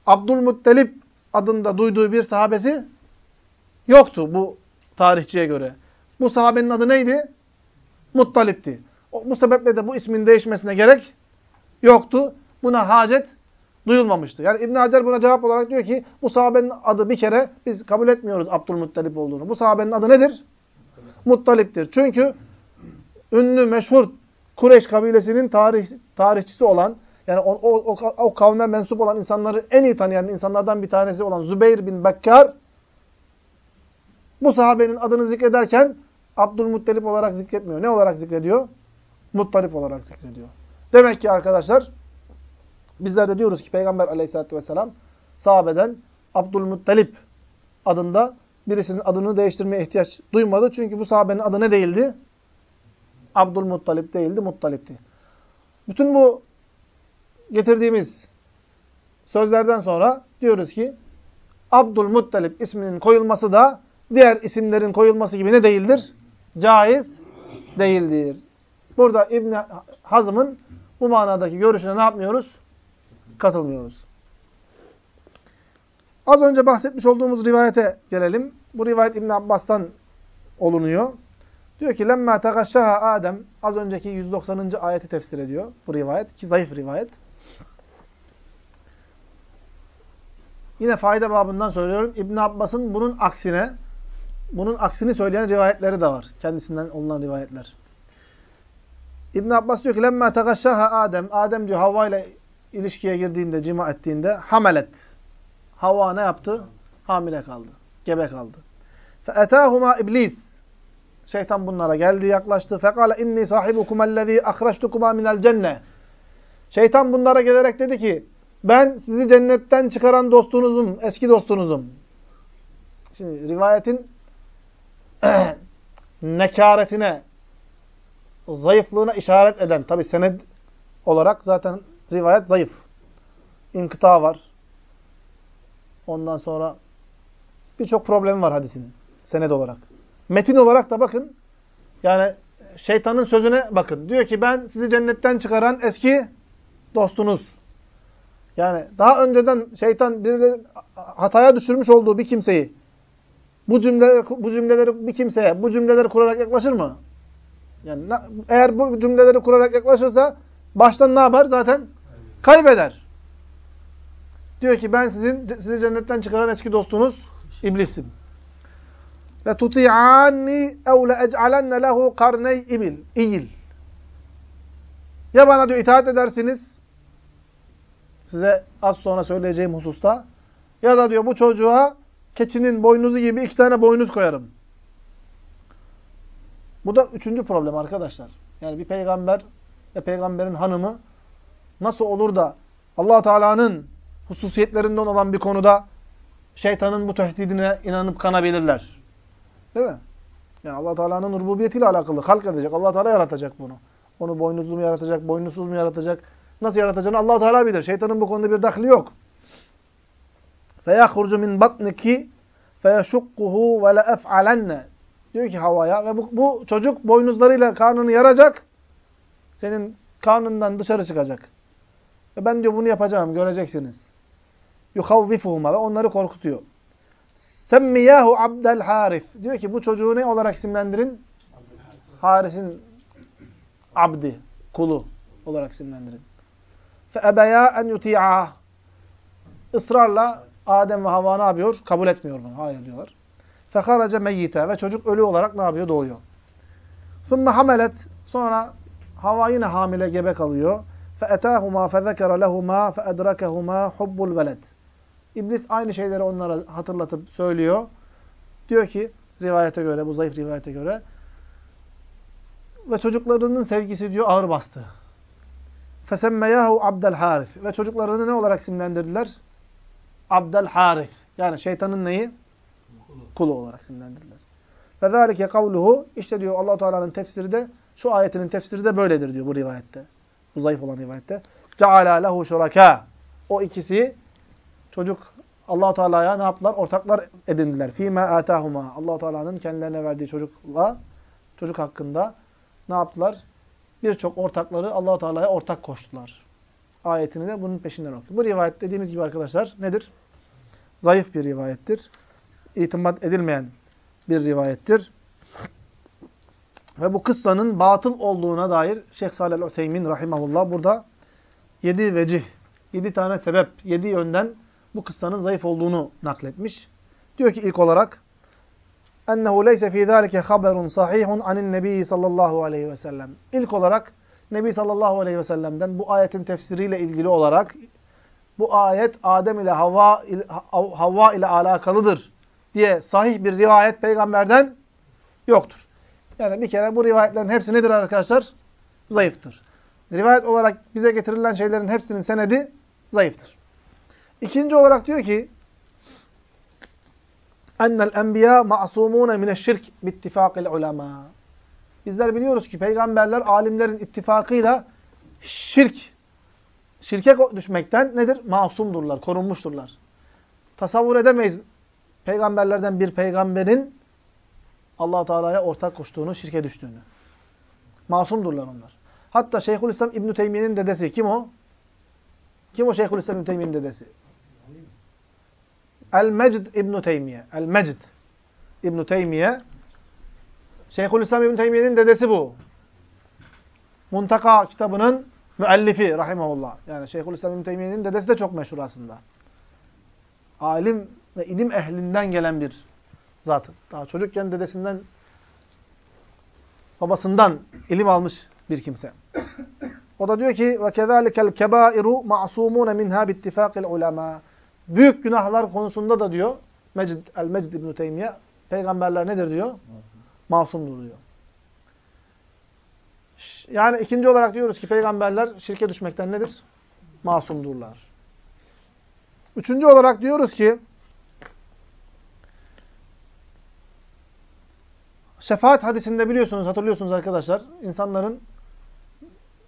Abdülmuttalip adında duyduğu bir sahabesi yoktu bu tarihçiye göre. Bu sahabenin adı neydi? Muttalip'ti. Bu sebeple de bu ismin değişmesine gerek yoktu. Buna hacet duyulmamıştı. Yani İbn Hacer buna cevap olarak diyor ki bu sahabenin adı bir kere biz kabul etmiyoruz Abdülmuttalip olduğunu. Bu sahabenin adı nedir? Muttalip'tir. Çünkü ünlü, meşhur Kureyş kabilesinin tarih, tarihçisi olan, yani o, o, o, o kavme mensup olan insanları en iyi tanıyan insanlardan bir tanesi olan Zübeyir bin Bekkar, bu sahabenin adını zikrederken Abdülmuttalip olarak zikretmiyor. Ne olarak zikrediyor? Muttalip olarak zikrediyor. Demek ki arkadaşlar, bizler de diyoruz ki Peygamber aleyhissalatü vesselam sahabeden Abdülmuttalip adında birisinin adını değiştirmeye ihtiyaç duymadı. Çünkü bu sahabenin adı ne değildi? Abdülmuttalip değildi, Muttalip'ti. Bütün bu getirdiğimiz sözlerden sonra diyoruz ki Abdülmuttalip isminin koyulması da diğer isimlerin koyulması gibi ne değildir? Caiz değildir. Burada İbn Hazm'ın bu manadaki görüşüne ne yapmıyoruz? Katılmıyoruz. Az önce bahsetmiş olduğumuz rivayete gelelim. Bu rivayet İbn Abbas'tan olunuyor. Diyor ki lemma tegaşşaha Adem az önceki 190. ayeti tefsir ediyor bu rivayet ki zayıf rivayet. Yine fayda babından söylüyorum. İbn Abbas'ın bunun aksine bunun aksini söyleyen rivayetleri de var. Kendisinden olunan rivayetler. İbn Abbas diyor ki lemma tegaşşaha Adem Adem diyor Havva ile ilişkiye girdiğinde, cima ettiğinde hamelet. Havva ne yaptı? Hamile kaldı. Gebe kaldı. فَاَتَاهُمَا iblis. Şeytan bunlara geldi, yaklaştı. فَقَالَ inni صَاحِبُكُمَ الَّذ۪ي اَخْرَجْتُكُمَا مِنَ الْجَنَّةِ Şeytan bunlara gelerek dedi ki, ben sizi cennetten çıkaran dostunuzum, eski dostunuzum. Şimdi rivayetin [clears throat] nekaretine, zayıflığına işaret eden, tabi sened olarak zaten rivayet zayıf. İnkıta var. Ondan sonra birçok problemi var hadisin sened olarak. Metin olarak da bakın, yani şeytanın sözüne bakın. Diyor ki ben sizi cennetten çıkaran eski dostunuz. Yani daha önceden şeytan birileri hataya düşürmüş olduğu bir kimseyi bu cümleleri, bu cümleleri bir kimseye bu cümleleri kurarak yaklaşır mı? Yani eğer bu cümleleri kurarak yaklaşırsa baştan ne yapar? Zaten kaybeder. Diyor ki ben sizin sizi cennetten çıkaran eski dostunuz iblisim. Ve tuti'anni ev le ec'alenne lehu karney ibil. İyil. Ya bana diyor itaat edersiniz size az sonra söyleyeceğim hususta ya da diyor bu çocuğa keçinin boynuzu gibi iki tane boynuz koyarım. Bu da üçüncü problem arkadaşlar. Yani bir peygamber ve peygamberin hanımı nasıl olur da allah Teala'nın hususiyetlerinden olan bir konuda şeytanın bu tehdidine inanıp kanabilirler. Değil mi? Yani allah Teala'nın rububiyetiyle alakalı. Halk edecek. allah Teala yaratacak bunu. Onu boynuzlu mu yaratacak, boynuzsuz mu yaratacak? Nasıl yaratacağını allah Teala bilir. Şeytanın bu konuda bir dahli yok. فَيَخْرُجُ مِنْ بَطْنِكِ فَيَشُقُّهُ وَلَأَفْعَلَنَّ Diyor ki havaya ve bu, bu çocuk boynuzlarıyla karnını yaracak. Senin karnından dışarı çıkacak. Ve ben diyor bunu yapacağım göreceksiniz. Yukavvifuhuma ve onları korkutuyor. Semmiyahu Abdel Harif. Diyor ki bu çocuğu ne olarak isimlendirin? Haris'in abdi, kulu olarak isimlendirin. Feebeya en yuti'a. Israrla Adem ve Havva ne yapıyor? Kabul etmiyor bunu. Hayır diyorlar. Fekaraca meyyite. Ve çocuk ölü olarak ne yapıyor? Doğuyor. Sonra hamelet. Sonra Hava yine hamile gebe kalıyor. فَاَتَاهُمَا فَذَكَرَ لَهُمَا فَاَدْرَكَهُمَا حُبُّ الْوَلَدِ İblis aynı şeyleri onlara hatırlatıp söylüyor. Diyor ki rivayete göre, bu zayıf rivayete göre ve çocuklarının sevgisi diyor ağır bastı. فَسَمَّيَاهُ Abdel Harif. Ve çocuklarını ne olarak isimlendirdiler? Abdel Harif. Yani şeytanın neyi? Kulu, Kulu olarak isimlendirdiler. فَذَٰلِكَ kavluhu İşte diyor allah Teala'nın tefsiri de, şu ayetinin tefsiri de böyledir diyor bu rivayette. Bu zayıf olan rivayette. Ceala lehu şuraka. O ikisi çocuk Allah Teala'ya ne yaptılar? Ortaklar edindiler. Fîmâ âtâhumâ. Allah Teala'nın kendilerine verdiği çocukla çocuk hakkında ne yaptılar? Birçok ortakları Allah Teala'ya ortak koştular. Ayetini de bunun peşinden okudu. Bu rivayet dediğimiz gibi arkadaşlar nedir? Zayıf bir rivayettir. İtimat edilmeyen bir rivayettir. Ve bu kıssanın batıl olduğuna dair Şeyh Salih el-Uteymin rahimahullah burada yedi vecih, yedi tane sebep, yedi yönden bu kıssanın zayıf olduğunu nakletmiş. Diyor ki ilk olarak ennehu leyse fî zâlike haberun sahihun anin nebiyyi sallallahu aleyhi ve sellem. İlk olarak Nebi sallallahu aleyhi ve sellem'den bu ayetin tefsiriyle ilgili olarak bu ayet Adem ile Havva ile, Havva ile alakalıdır diye sahih bir rivayet peygamberden yoktur. Yani bir kere bu rivayetlerin hepsi nedir arkadaşlar? Zayıftır. Rivayet olarak bize getirilen şeylerin hepsinin senedi zayıftır. İkinci olarak diyor ki Ennel enbiya ma'sumune mineşşirk bittifakil ulema. Bizler biliyoruz ki peygamberler alimlerin ittifakıyla şirk, şirke düşmekten nedir? Masumdurlar, korunmuşturlar. Tasavvur edemeyiz peygamberlerden bir peygamberin allah Teala'ya ortak koştuğunu, şirke düştüğünü. Masumdurlar onlar. Hatta Şeyhülislam İbn Teymiye'nin dedesi kim o? Kim o Şeyhülislam İbn Teymiye'nin dedesi? El-Mecd İbn Teymiye. El-Mecd İbn Teymiye. Şeyhülislam İbn Teymiye'nin dedesi bu. Muntaka kitabının müellifi rahimahullah. Yani Şeyhülislam İbn Teymiye'nin dedesi de çok meşhur aslında. Alim ve ilim ehlinden gelen bir zat. Daha çocukken dedesinden babasından ilim almış bir kimse. O da diyor ki kezalikel kebairu ma'sumun minha bittifakil ulema. Büyük günahlar konusunda da diyor Mecid el Mecid İbn Teymiyye peygamberler nedir diyor? Masumdur diyor. Yani ikinci olarak diyoruz ki peygamberler şirke düşmekten nedir? Masumdurlar. Üçüncü olarak diyoruz ki şefaat hadisinde biliyorsunuz, hatırlıyorsunuz arkadaşlar. insanların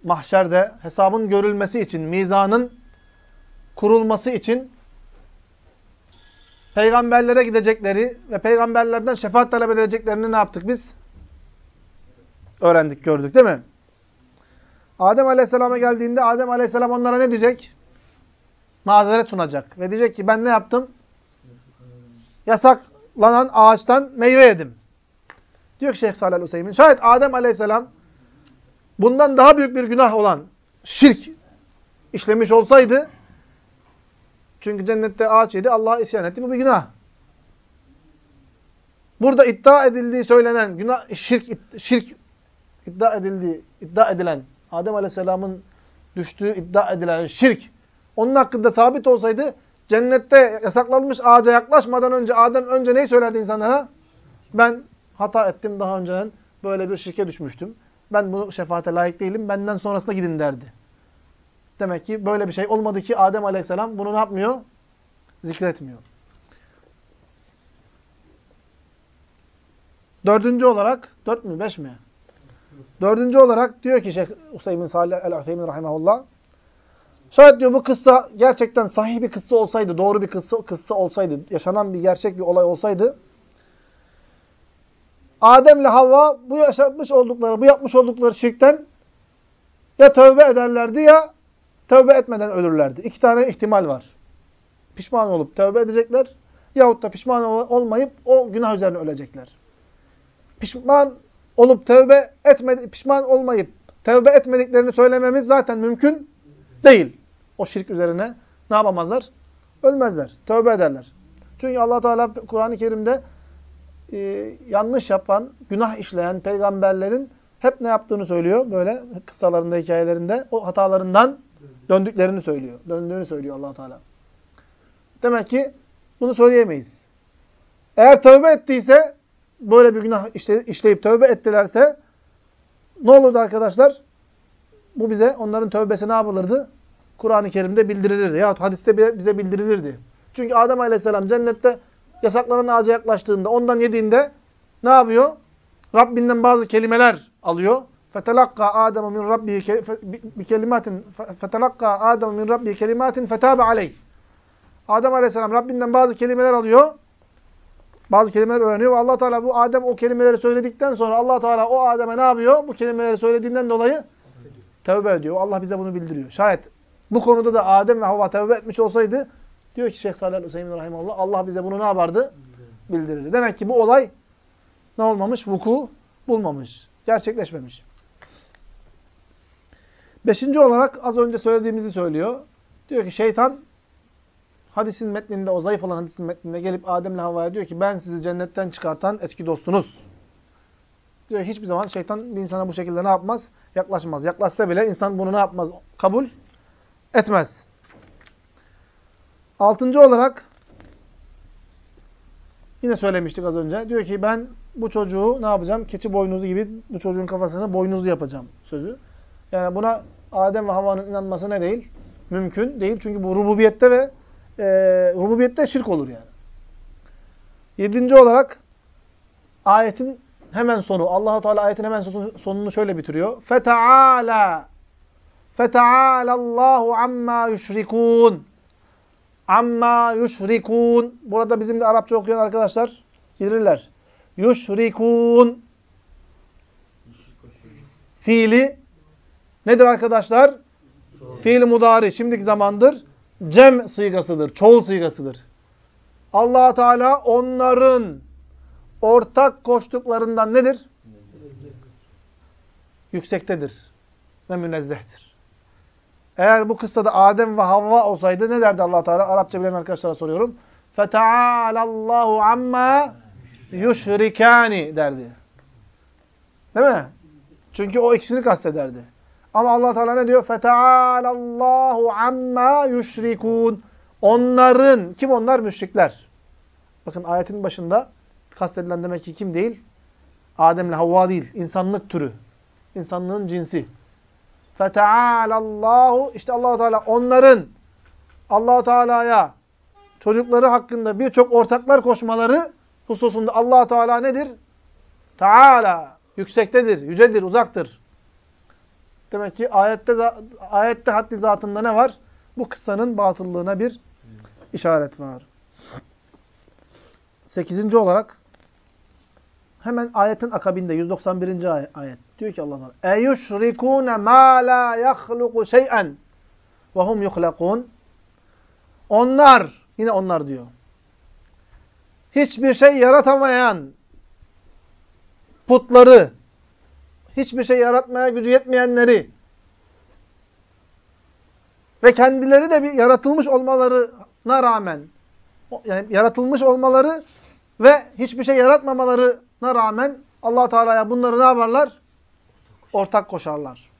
mahşerde hesabın görülmesi için, mizanın kurulması için peygamberlere gidecekleri ve peygamberlerden şefaat talep edeceklerini ne yaptık biz? Öğrendik, gördük değil mi? Adem Aleyhisselam'a geldiğinde Adem Aleyhisselam onlara ne diyecek? Mazeret sunacak. Ve diyecek ki ben ne yaptım? Yasaklanan ağaçtan meyve yedim. Diyor ki Şeyh Salih Hüseyin. Şayet Adem Aleyhisselam bundan daha büyük bir günah olan şirk işlemiş olsaydı çünkü cennette ağaç yedi, Allah'a isyan etti. Bu bir günah. Burada iddia edildiği söylenen günah şirk şirk iddia edildiği iddia edilen Adem Aleyhisselam'ın düştüğü iddia edilen şirk onun hakkında sabit olsaydı cennette yasaklanmış ağaca yaklaşmadan önce Adem önce neyi söylerdi insanlara? Ben hata ettim daha önceden böyle bir şirke düşmüştüm. Ben bu şefaate layık değilim. Benden sonrasına gidin derdi. Demek ki böyle bir şey olmadı ki Adem Aleyhisselam bunu ne yapmıyor? Zikretmiyor. Dördüncü olarak, dört mü, beş mi? Dördüncü olarak diyor ki Şeyh Useymin Salih el-Useymin rahimahullah, şayet diyor bu kıssa gerçekten sahih bir kıssa olsaydı, doğru bir kıssa, kıssa olsaydı, yaşanan bir gerçek bir olay olsaydı, Adem ile Havva bu yaşamış oldukları, bu yapmış oldukları şirkten ya tövbe ederlerdi ya tövbe etmeden ölürlerdi. İki tane ihtimal var. Pişman olup tövbe edecekler yahut da pişman olmayıp o günah üzerine ölecekler. Pişman olup tövbe etmedi, pişman olmayıp tövbe etmediklerini söylememiz zaten mümkün değil. O şirk üzerine ne yapamazlar? Ölmezler. Tövbe ederler. Çünkü Allah Teala Kur'an-ı Kerim'de e, yanlış yapan, günah işleyen peygamberlerin hep ne yaptığını söylüyor. Böyle kıssalarında, hikayelerinde o hatalarından döndüklerini söylüyor. Döndüğünü söylüyor allah Teala. Demek ki bunu söyleyemeyiz. Eğer tövbe ettiyse, böyle bir günah işleyip tövbe ettilerse ne olurdu arkadaşlar? Bu bize onların tövbesi ne yapılırdı? Kur'an-ı Kerim'de bildirilirdi. Ya hadiste bize bildirilirdi. Çünkü Adem Aleyhisselam cennette yasaklanan ağaca yaklaştığında, ondan yediğinde ne yapıyor? Rabbinden bazı kelimeler alıyor. Fetelakka Adem min rabbi bi kelimatin fetelakka Adem min rabbi kelimatin fetabe aleyh. Adem Aleyhisselam Rabbinden bazı kelimeler alıyor. Bazı kelimeler öğreniyor. Allah Teala bu Adem o kelimeleri söyledikten sonra Allah Teala o Adem'e ne yapıyor? Bu kelimeleri söylediğinden dolayı tevbe ediyor. Allah bize bunu bildiriyor. Şayet bu konuda da Adem ve Havva tevbe etmiş olsaydı Diyor ki Şeyh Salih Hüseyin Rahimullah Allah bize bunu ne yapardı? Bildirirdi. Demek ki bu olay ne olmamış? Vuku bulmamış. Gerçekleşmemiş. Beşinci olarak az önce söylediğimizi söylüyor. Diyor ki şeytan hadisin metninde, o zayıf olan hadisin metninde gelip Adem'le Havva'ya diyor ki ben sizi cennetten çıkartan eski dostunuz. Diyor hiçbir zaman şeytan bir insana bu şekilde ne yapmaz? Yaklaşmaz. Yaklaşsa bile insan bunu ne yapmaz? Kabul etmez. Altıncı olarak yine söylemiştik az önce. Diyor ki ben bu çocuğu ne yapacağım? Keçi boynuzu gibi bu çocuğun kafasını boynuzlu yapacağım sözü. Yani buna Adem ve Havva'nın inanması ne değil? Mümkün değil. Çünkü bu rububiyette ve e, rububiyette şirk olur yani. Yedinci olarak ayetin hemen sonu. allah Teala ayetin hemen sonunu şöyle bitiriyor. فَتَعَالَى فَتَعَالَ اللّٰهُ عَمَّا يُشْرِكُونَ Amma yuşrikun. Burada bizim de Arapça okuyan arkadaşlar bilirler. Yuşrikun. Fiili nedir arkadaşlar? Fiil mudari. Şimdiki zamandır. Cem sıйgasıdır. Çoğul sıйgasıdır. allah Teala onların ortak koştuklarından nedir? Yüksektedir ve münezzehtir. Eğer bu kıssada Adem ve Havva olsaydı ne derdi allah Teala? Arapça bilen arkadaşlara soruyorum. فَتَعَالَ اللّٰهُ عَمَّا يُشْرِكَانِ derdi. Değil mi? Çünkü o ikisini kastederdi. Ama allah Teala ne diyor? فَتَعَالَ اللّٰهُ عَمَّا يُشْرِكُونَ Onların, kim onlar? Müşrikler. Bakın ayetin başında kastedilen demek ki kim değil? Adem'le Havva değil. insanlık türü. İnsanlığın cinsi. Allahu işte Allah Teala onların Allah Teala'ya çocukları hakkında birçok ortaklar koşmaları hususunda Allah Teala nedir? Teala yüksektedir, yücedir, uzaktır. Demek ki ayette ayette haddi zatında ne var? Bu kıssanın batıllığına bir işaret var. Sekizinci olarak hemen ayetin akabinde 191. ayet. Diyor ki Allah Teala: "Eyüşrikûne mâ lâ yahluku şey'en ve hum yuhlakûn." Onlar, yine onlar diyor. Hiçbir şey yaratamayan putları, hiçbir şey yaratmaya gücü yetmeyenleri ve kendileri de bir yaratılmış olmalarına rağmen yani yaratılmış olmaları ve hiçbir şey yaratmamalarına rağmen allah Teala'ya bunları ne yaparlar? Ortak koşarlar.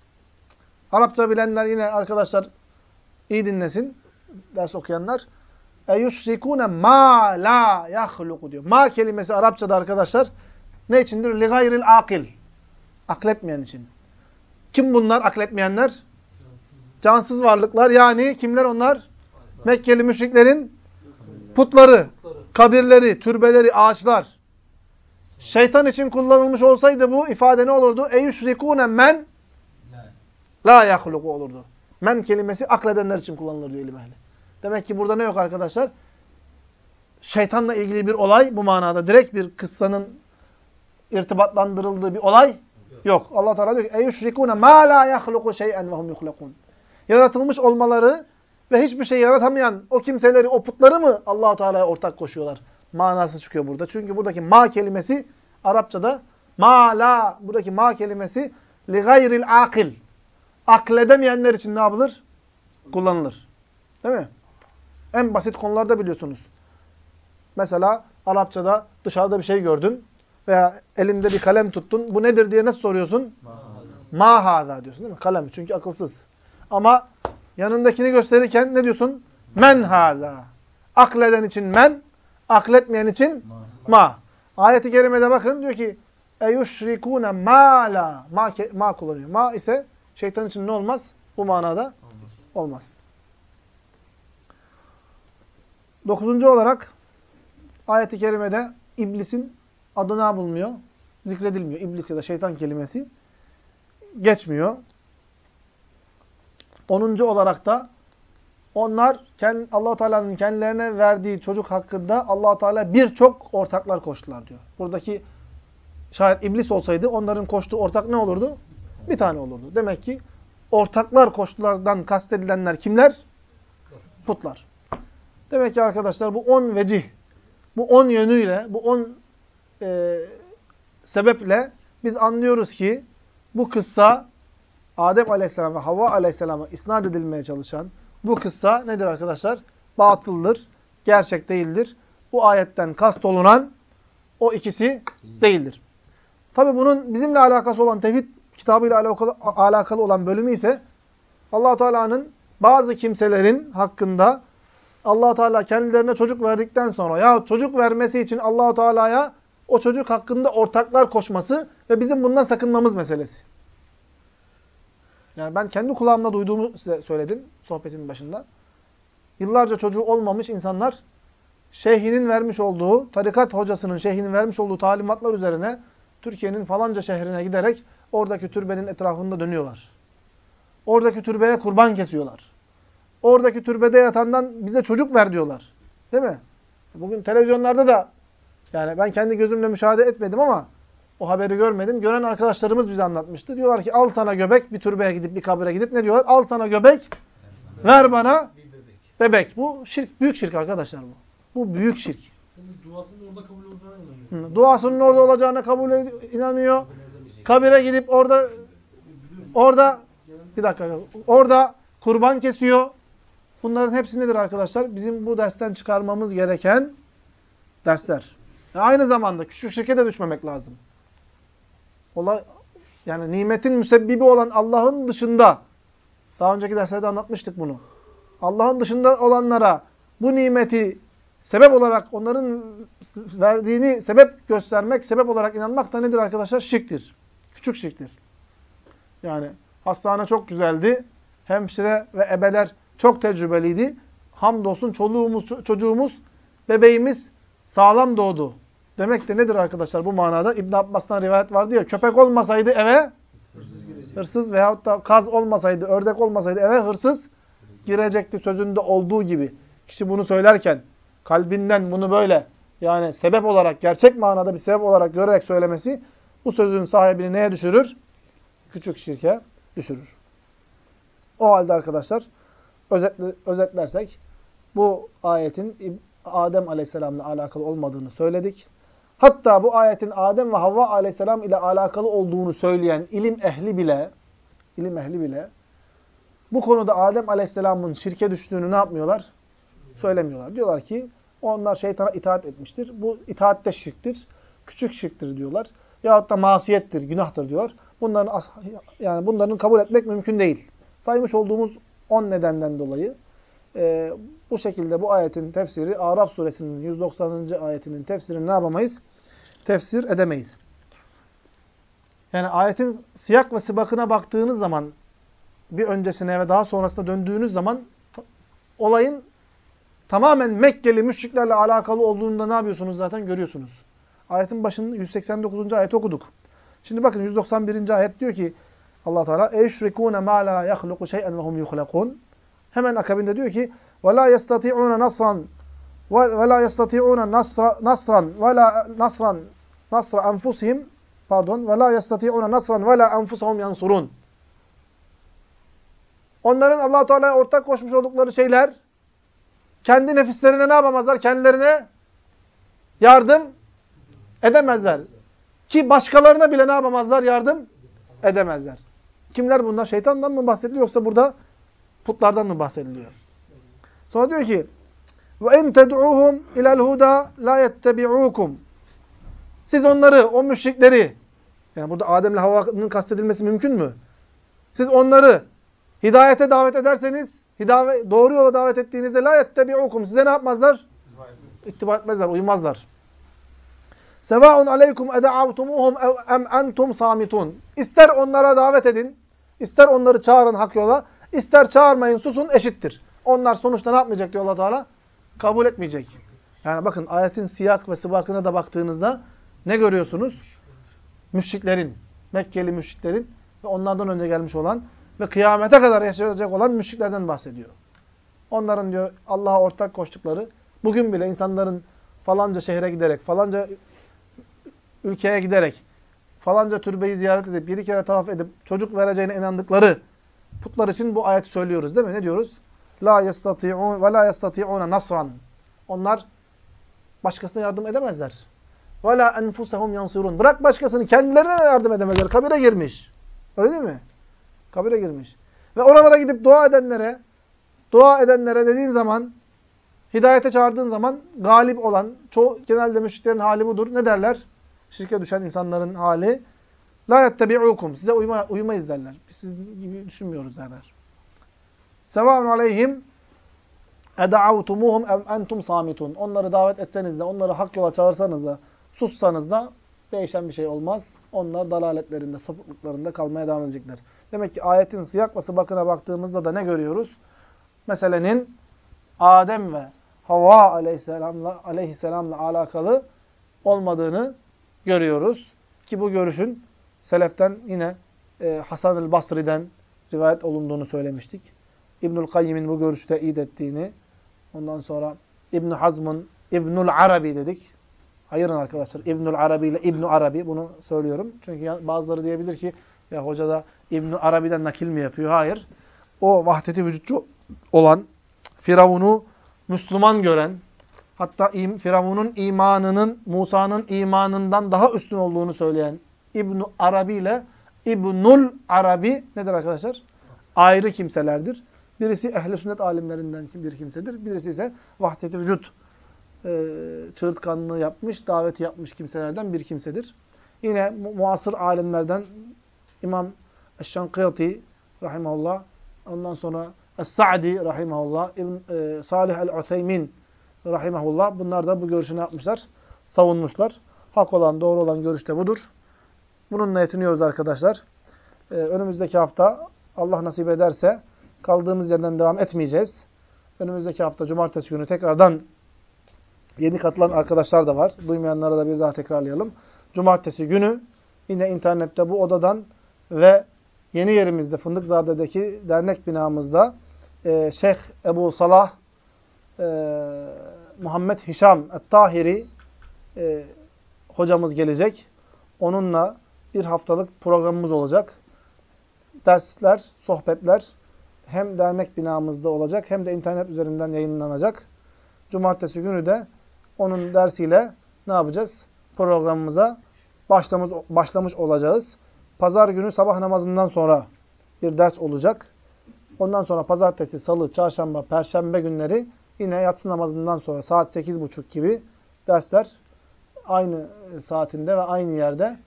Arapça bilenler yine arkadaşlar iyi dinlesin. Ders okuyanlar. Eyüşrikûne ma la yahluku diyor. Ma kelimesi Arapçada arkadaşlar ne içindir? Li akil. Akletmeyen için. Kim bunlar akletmeyenler? Cansız varlıklar. Yani kimler onlar? Mekkeli müşriklerin putları, kabirleri, türbeleri, ağaçlar. Şeytan için kullanılmış olsaydı bu ifade ne olurdu? Eyüşrikûne men la yahluku olurdu. Men kelimesi akledenler için kullanılır diyor ilim ehli. Demek ki burada ne yok arkadaşlar? Şeytanla ilgili bir olay bu manada. Direkt bir kıssanın irtibatlandırıldığı bir olay yok. Allah Teala diyor ki eyüşrikûne ma la yahluku şey'en ve hum yuhlakûn. Yaratılmış olmaları ve hiçbir şey yaratamayan o kimseleri, o putları mı Allah Teala'ya ortak koşuyorlar? Manası çıkıyor burada. Çünkü buradaki ma kelimesi Arapçada ma la buradaki ma kelimesi li gayril akil. Akledemeyenler için ne yapılır? Kullanılır. Değil mi? En basit konularda biliyorsunuz. Mesela Arapçada dışarıda bir şey gördün veya elinde bir kalem tuttun. Bu nedir diye nasıl soruyorsun? Ma hada diyorsun değil mi? Kalem çünkü akılsız. Ama yanındakini gösterirken ne diyorsun? Men hada. Akleden için men, Akletmeyen için ma. Ayeti kerimede bakın diyor ki eyüşrikûne ma la. Ma, ma kullanıyor. Ma ise şeytan için ne olmaz? Bu manada olmaz. olmaz. Dokuzuncu olarak ayeti kerimede iblisin adı ne bulmuyor? Zikredilmiyor. İblis ya da şeytan kelimesi geçmiyor. Onuncu olarak da onlar Allah Teala'nın kendilerine verdiği çocuk hakkında Allah Teala birçok ortaklar koştular diyor. Buradaki şayet iblis olsaydı onların koştuğu ortak ne olurdu? Bir tane olurdu. Demek ki ortaklar koştulardan kastedilenler kimler? Putlar. Demek ki arkadaşlar bu on vecih, bu on yönüyle, bu on e, sebeple biz anlıyoruz ki bu kıssa Adem Aleyhisselam ve Havva Aleyhisselam'a isnat edilmeye çalışan, bu kıssa nedir arkadaşlar? Batıldır, gerçek değildir. Bu ayetten kast olunan o ikisi değildir. Tabi bunun bizimle alakası olan tevhid kitabıyla alakalı, olan bölümü ise allah Teala'nın bazı kimselerin hakkında allah Teala kendilerine çocuk verdikten sonra ya çocuk vermesi için allah Teala'ya o çocuk hakkında ortaklar koşması ve bizim bundan sakınmamız meselesi. Yani ben kendi kulağımla duyduğumu size söyledim sohbetin başında. Yıllarca çocuğu olmamış insanlar şeyhinin vermiş olduğu, tarikat hocasının, şeyhinin vermiş olduğu talimatlar üzerine Türkiye'nin falanca şehrine giderek oradaki türbenin etrafında dönüyorlar. Oradaki türbeye kurban kesiyorlar. Oradaki türbede yatandan bize çocuk ver diyorlar. Değil mi? Bugün televizyonlarda da yani ben kendi gözümle müşahede etmedim ama o haberi görmedim. Gören arkadaşlarımız bize anlatmıştı. Diyorlar ki al sana göbek bir türbeye gidip bir kabire gidip ne diyorlar? Al sana göbek ver bana bebek. Bu şirk, büyük şirk arkadaşlar bu. Bu büyük şirk. Duasının orada kabul olacağına inanıyor. Duasının orada olacağına kabul inanıyor. Kabire gidip orada orada bir dakika orada kurban kesiyor. Bunların hepsi nedir arkadaşlar? Bizim bu dersten çıkarmamız gereken dersler. Aynı zamanda küçük şirke de düşmemek lazım. Olay, yani nimetin müsebbibi olan Allah'ın dışında, daha önceki derslerde anlatmıştık bunu. Allah'ın dışında olanlara bu nimeti sebep olarak onların verdiğini sebep göstermek, sebep olarak inanmak da nedir arkadaşlar? Şirktir. Küçük şirktir. Yani hastane çok güzeldi. Hemşire ve ebeler çok tecrübeliydi. Hamdolsun çoluğumuz, çocuğumuz, bebeğimiz sağlam doğdu. Demek de nedir arkadaşlar bu manada? İbn Abbas'tan rivayet vardı ya, köpek olmasaydı eve hırsız veyahut da kaz olmasaydı, ördek olmasaydı eve hırsız girecekti sözünde olduğu gibi. Kişi bunu söylerken kalbinden bunu böyle yani sebep olarak, gerçek manada bir sebep olarak görerek söylemesi bu sözün sahibini neye düşürür? Küçük şirke düşürür. O halde arkadaşlar özetle, özetlersek bu ayetin Adem Aleyhisselam'la alakalı olmadığını söyledik. Hatta bu ayetin Adem ve Havva Aleyhisselam ile alakalı olduğunu söyleyen ilim ehli bile ilim ehli bile bu konuda Adem Aleyhisselam'ın şirke düştüğünü ne yapmıyorlar? Söylemiyorlar. Diyorlar ki onlar şeytana itaat etmiştir. Bu itaat de şirktir. Küçük şirktir diyorlar. Yahut da masiyettir, günahtır diyor. Bunların yani bunların kabul etmek mümkün değil. Saymış olduğumuz 10 nedenden dolayı e, bu şekilde bu ayetin tefsiri Araf suresinin 190. ayetinin tefsirini ne yapamayız? Tefsir edemeyiz. Yani ayetin siyak ve sibakına baktığınız zaman bir öncesine ve daha sonrasına döndüğünüz zaman olayın tamamen Mekkeli müşriklerle alakalı olduğunu da ne yapıyorsunuz zaten görüyorsunuz. Ayetin başının 189. ayeti okuduk. Şimdi bakın 191. ayet diyor ki Allah Teala eşrikune ma la yahluku şey'en ve hum yuhlakun. Hemen akabinde diyor ki ve la yestati'une nasra nasran ve la nasran nasra enfusihim pardon yestati'une nasran ve la enfusahum yansurun. Onların Allah Teala'ya ortak koşmuş oldukları şeyler kendi nefislerine ne yapamazlar? Kendilerine yardım edemezler. Ki başkalarına bile ne yapamazlar? Yardım edemezler. Kimler bunlar? Şeytandan mı bahsediliyor yoksa burada putlardan mı bahsediliyor? Sonra diyor ki ve in ted'uhum ila'l huda la yettebi'ukum. Siz onları, o müşrikleri yani burada Adem'le Havva'nın kastedilmesi mümkün mü? Siz onları hidayete davet ederseniz, hidayet, doğru yola davet ettiğinizde la yettebi'ukum. Size ne yapmazlar? İttiba etmezler, uymazlar. Sevaun aleykum eda'avtumuhum em entum samitun. İster onlara davet edin, ister onları çağırın hak yola, ister çağırmayın, susun eşittir. Onlar sonuçta ne yapmayacak diyor Allah Teala? Kabul etmeyecek. Yani bakın ayetin siyak ve sıbakına da baktığınızda ne görüyorsunuz? Müşriklerin, Mekkeli müşriklerin ve onlardan önce gelmiş olan ve kıyamete kadar yaşayacak olan müşriklerden bahsediyor. Onların diyor Allah'a ortak koştukları, bugün bile insanların falanca şehre giderek, falanca ülkeye giderek, falanca türbeyi ziyaret edip, bir kere tavaf edip, çocuk vereceğine inandıkları putlar için bu ayeti söylüyoruz değil mi? Ne diyoruz? La yestati'un ve la yestati'un nasran. Onlar başkasına yardım edemezler. Ve la enfusahum yansırun. Bırak başkasını kendilerine yardım edemezler. Kabire girmiş. Öyle değil mi? Kabire girmiş. Ve oralara gidip dua edenlere, dua edenlere dediğin zaman, hidayete çağırdığın zaman galip olan, çoğu genelde müşriklerin hali budur. Ne derler? Şirke düşen insanların hali. La yettebi'ukum. Size uyma, uymayız derler. Biz sizin gibi düşünmüyoruz derler. Sevaun aleyhim eda'avtumuhum em entum samitun. Onları davet etseniz de, onları hak yola çağırsanız da, sussanız da değişen bir şey olmaz. Onlar dalaletlerinde, sapıklıklarında kalmaya devam edecekler. Demek ki ayetin sıyak ve sıbakına baktığımızda da ne görüyoruz? Meselenin Adem ve Havva aleyhisselamla, aleyhisselamla alakalı olmadığını görüyoruz. Ki bu görüşün seleften yine e, Hasan el Basri'den rivayet olunduğunu söylemiştik. İbnül Kayyim'in bu görüşte iyid ettiğini, ondan sonra İbn Hazm'ın İbnül Arabi dedik. Hayırın arkadaşlar. İbnül Arabi ile İbn Arabi bunu söylüyorum. Çünkü bazıları diyebilir ki ya hoca da İbn Arabi'den nakil mi yapıyor? Hayır. O vahdeti vücutçu olan Firavun'u Müslüman gören, hatta Firavun'un imanının Musa'nın imanından daha üstün olduğunu söyleyen İbn Arabi ile İbnül Arabi nedir arkadaşlar? Ayrı kimselerdir. Birisi ehl sünnet alimlerinden bir kimsedir. Birisi ise vahdeti vücut e, çığırtkanlığı yapmış, daveti yapmış kimselerden bir kimsedir. Yine mu muasır alimlerden İmam Eşşankıyati rahimahullah, ondan sonra Es-Sa'di rahimahullah, İbn, e, Salih el-Utheymin rahimahullah bunlar da bu görüşü ne yapmışlar? Savunmuşlar. Hak olan, doğru olan görüş de budur. Bununla yetiniyoruz arkadaşlar. Ee, önümüzdeki hafta Allah nasip ederse kaldığımız yerden devam etmeyeceğiz. Önümüzdeki hafta cumartesi günü tekrardan yeni katılan arkadaşlar da var. Duymayanlara da bir daha tekrarlayalım. Cumartesi günü yine internette bu odadan ve yeni yerimizde Fındıkzade'deki dernek binamızda e, Şeyh Ebu Salah e, Muhammed Hişam Et-Tahiri e, hocamız gelecek. Onunla bir haftalık programımız olacak. Dersler, sohbetler hem dernek binamızda olacak hem de internet üzerinden yayınlanacak. Cumartesi günü de onun dersiyle ne yapacağız? Programımıza başlamış, başlamış olacağız. Pazar günü sabah namazından sonra bir ders olacak. Ondan sonra pazartesi, salı, çarşamba, perşembe günleri yine yatsı namazından sonra saat 8.30 gibi dersler aynı saatinde ve aynı yerde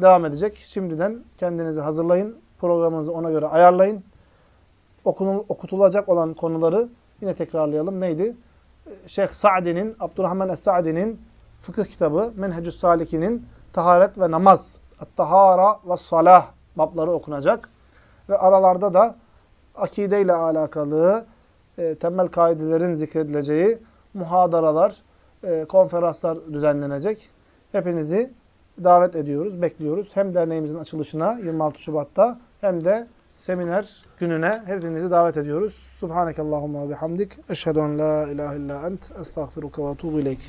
devam edecek. Şimdiden kendinizi hazırlayın. Programınızı ona göre ayarlayın. Okunul, okutulacak olan konuları yine tekrarlayalım. Neydi? Şeyh Sa'di'nin, Abdurrahman Es-Sa'di'nin fıkıh kitabı, Menhecus Saliki'nin taharet ve namaz, tahara ve salah babları okunacak. Ve aralarda da akide ile alakalı e, temel kaidelerin zikredileceği muhadaralar, e, konferanslar düzenlenecek. Hepinizi davet ediyoruz, bekliyoruz. Hem derneğimizin açılışına 26 Şubat'ta hem de seminer gününe hepinizi davet ediyoruz. Subhanekallahumma ve bihamdik. Eşhedü en la ilahe illa ent. Estağfiruka ve etûbü ileyk.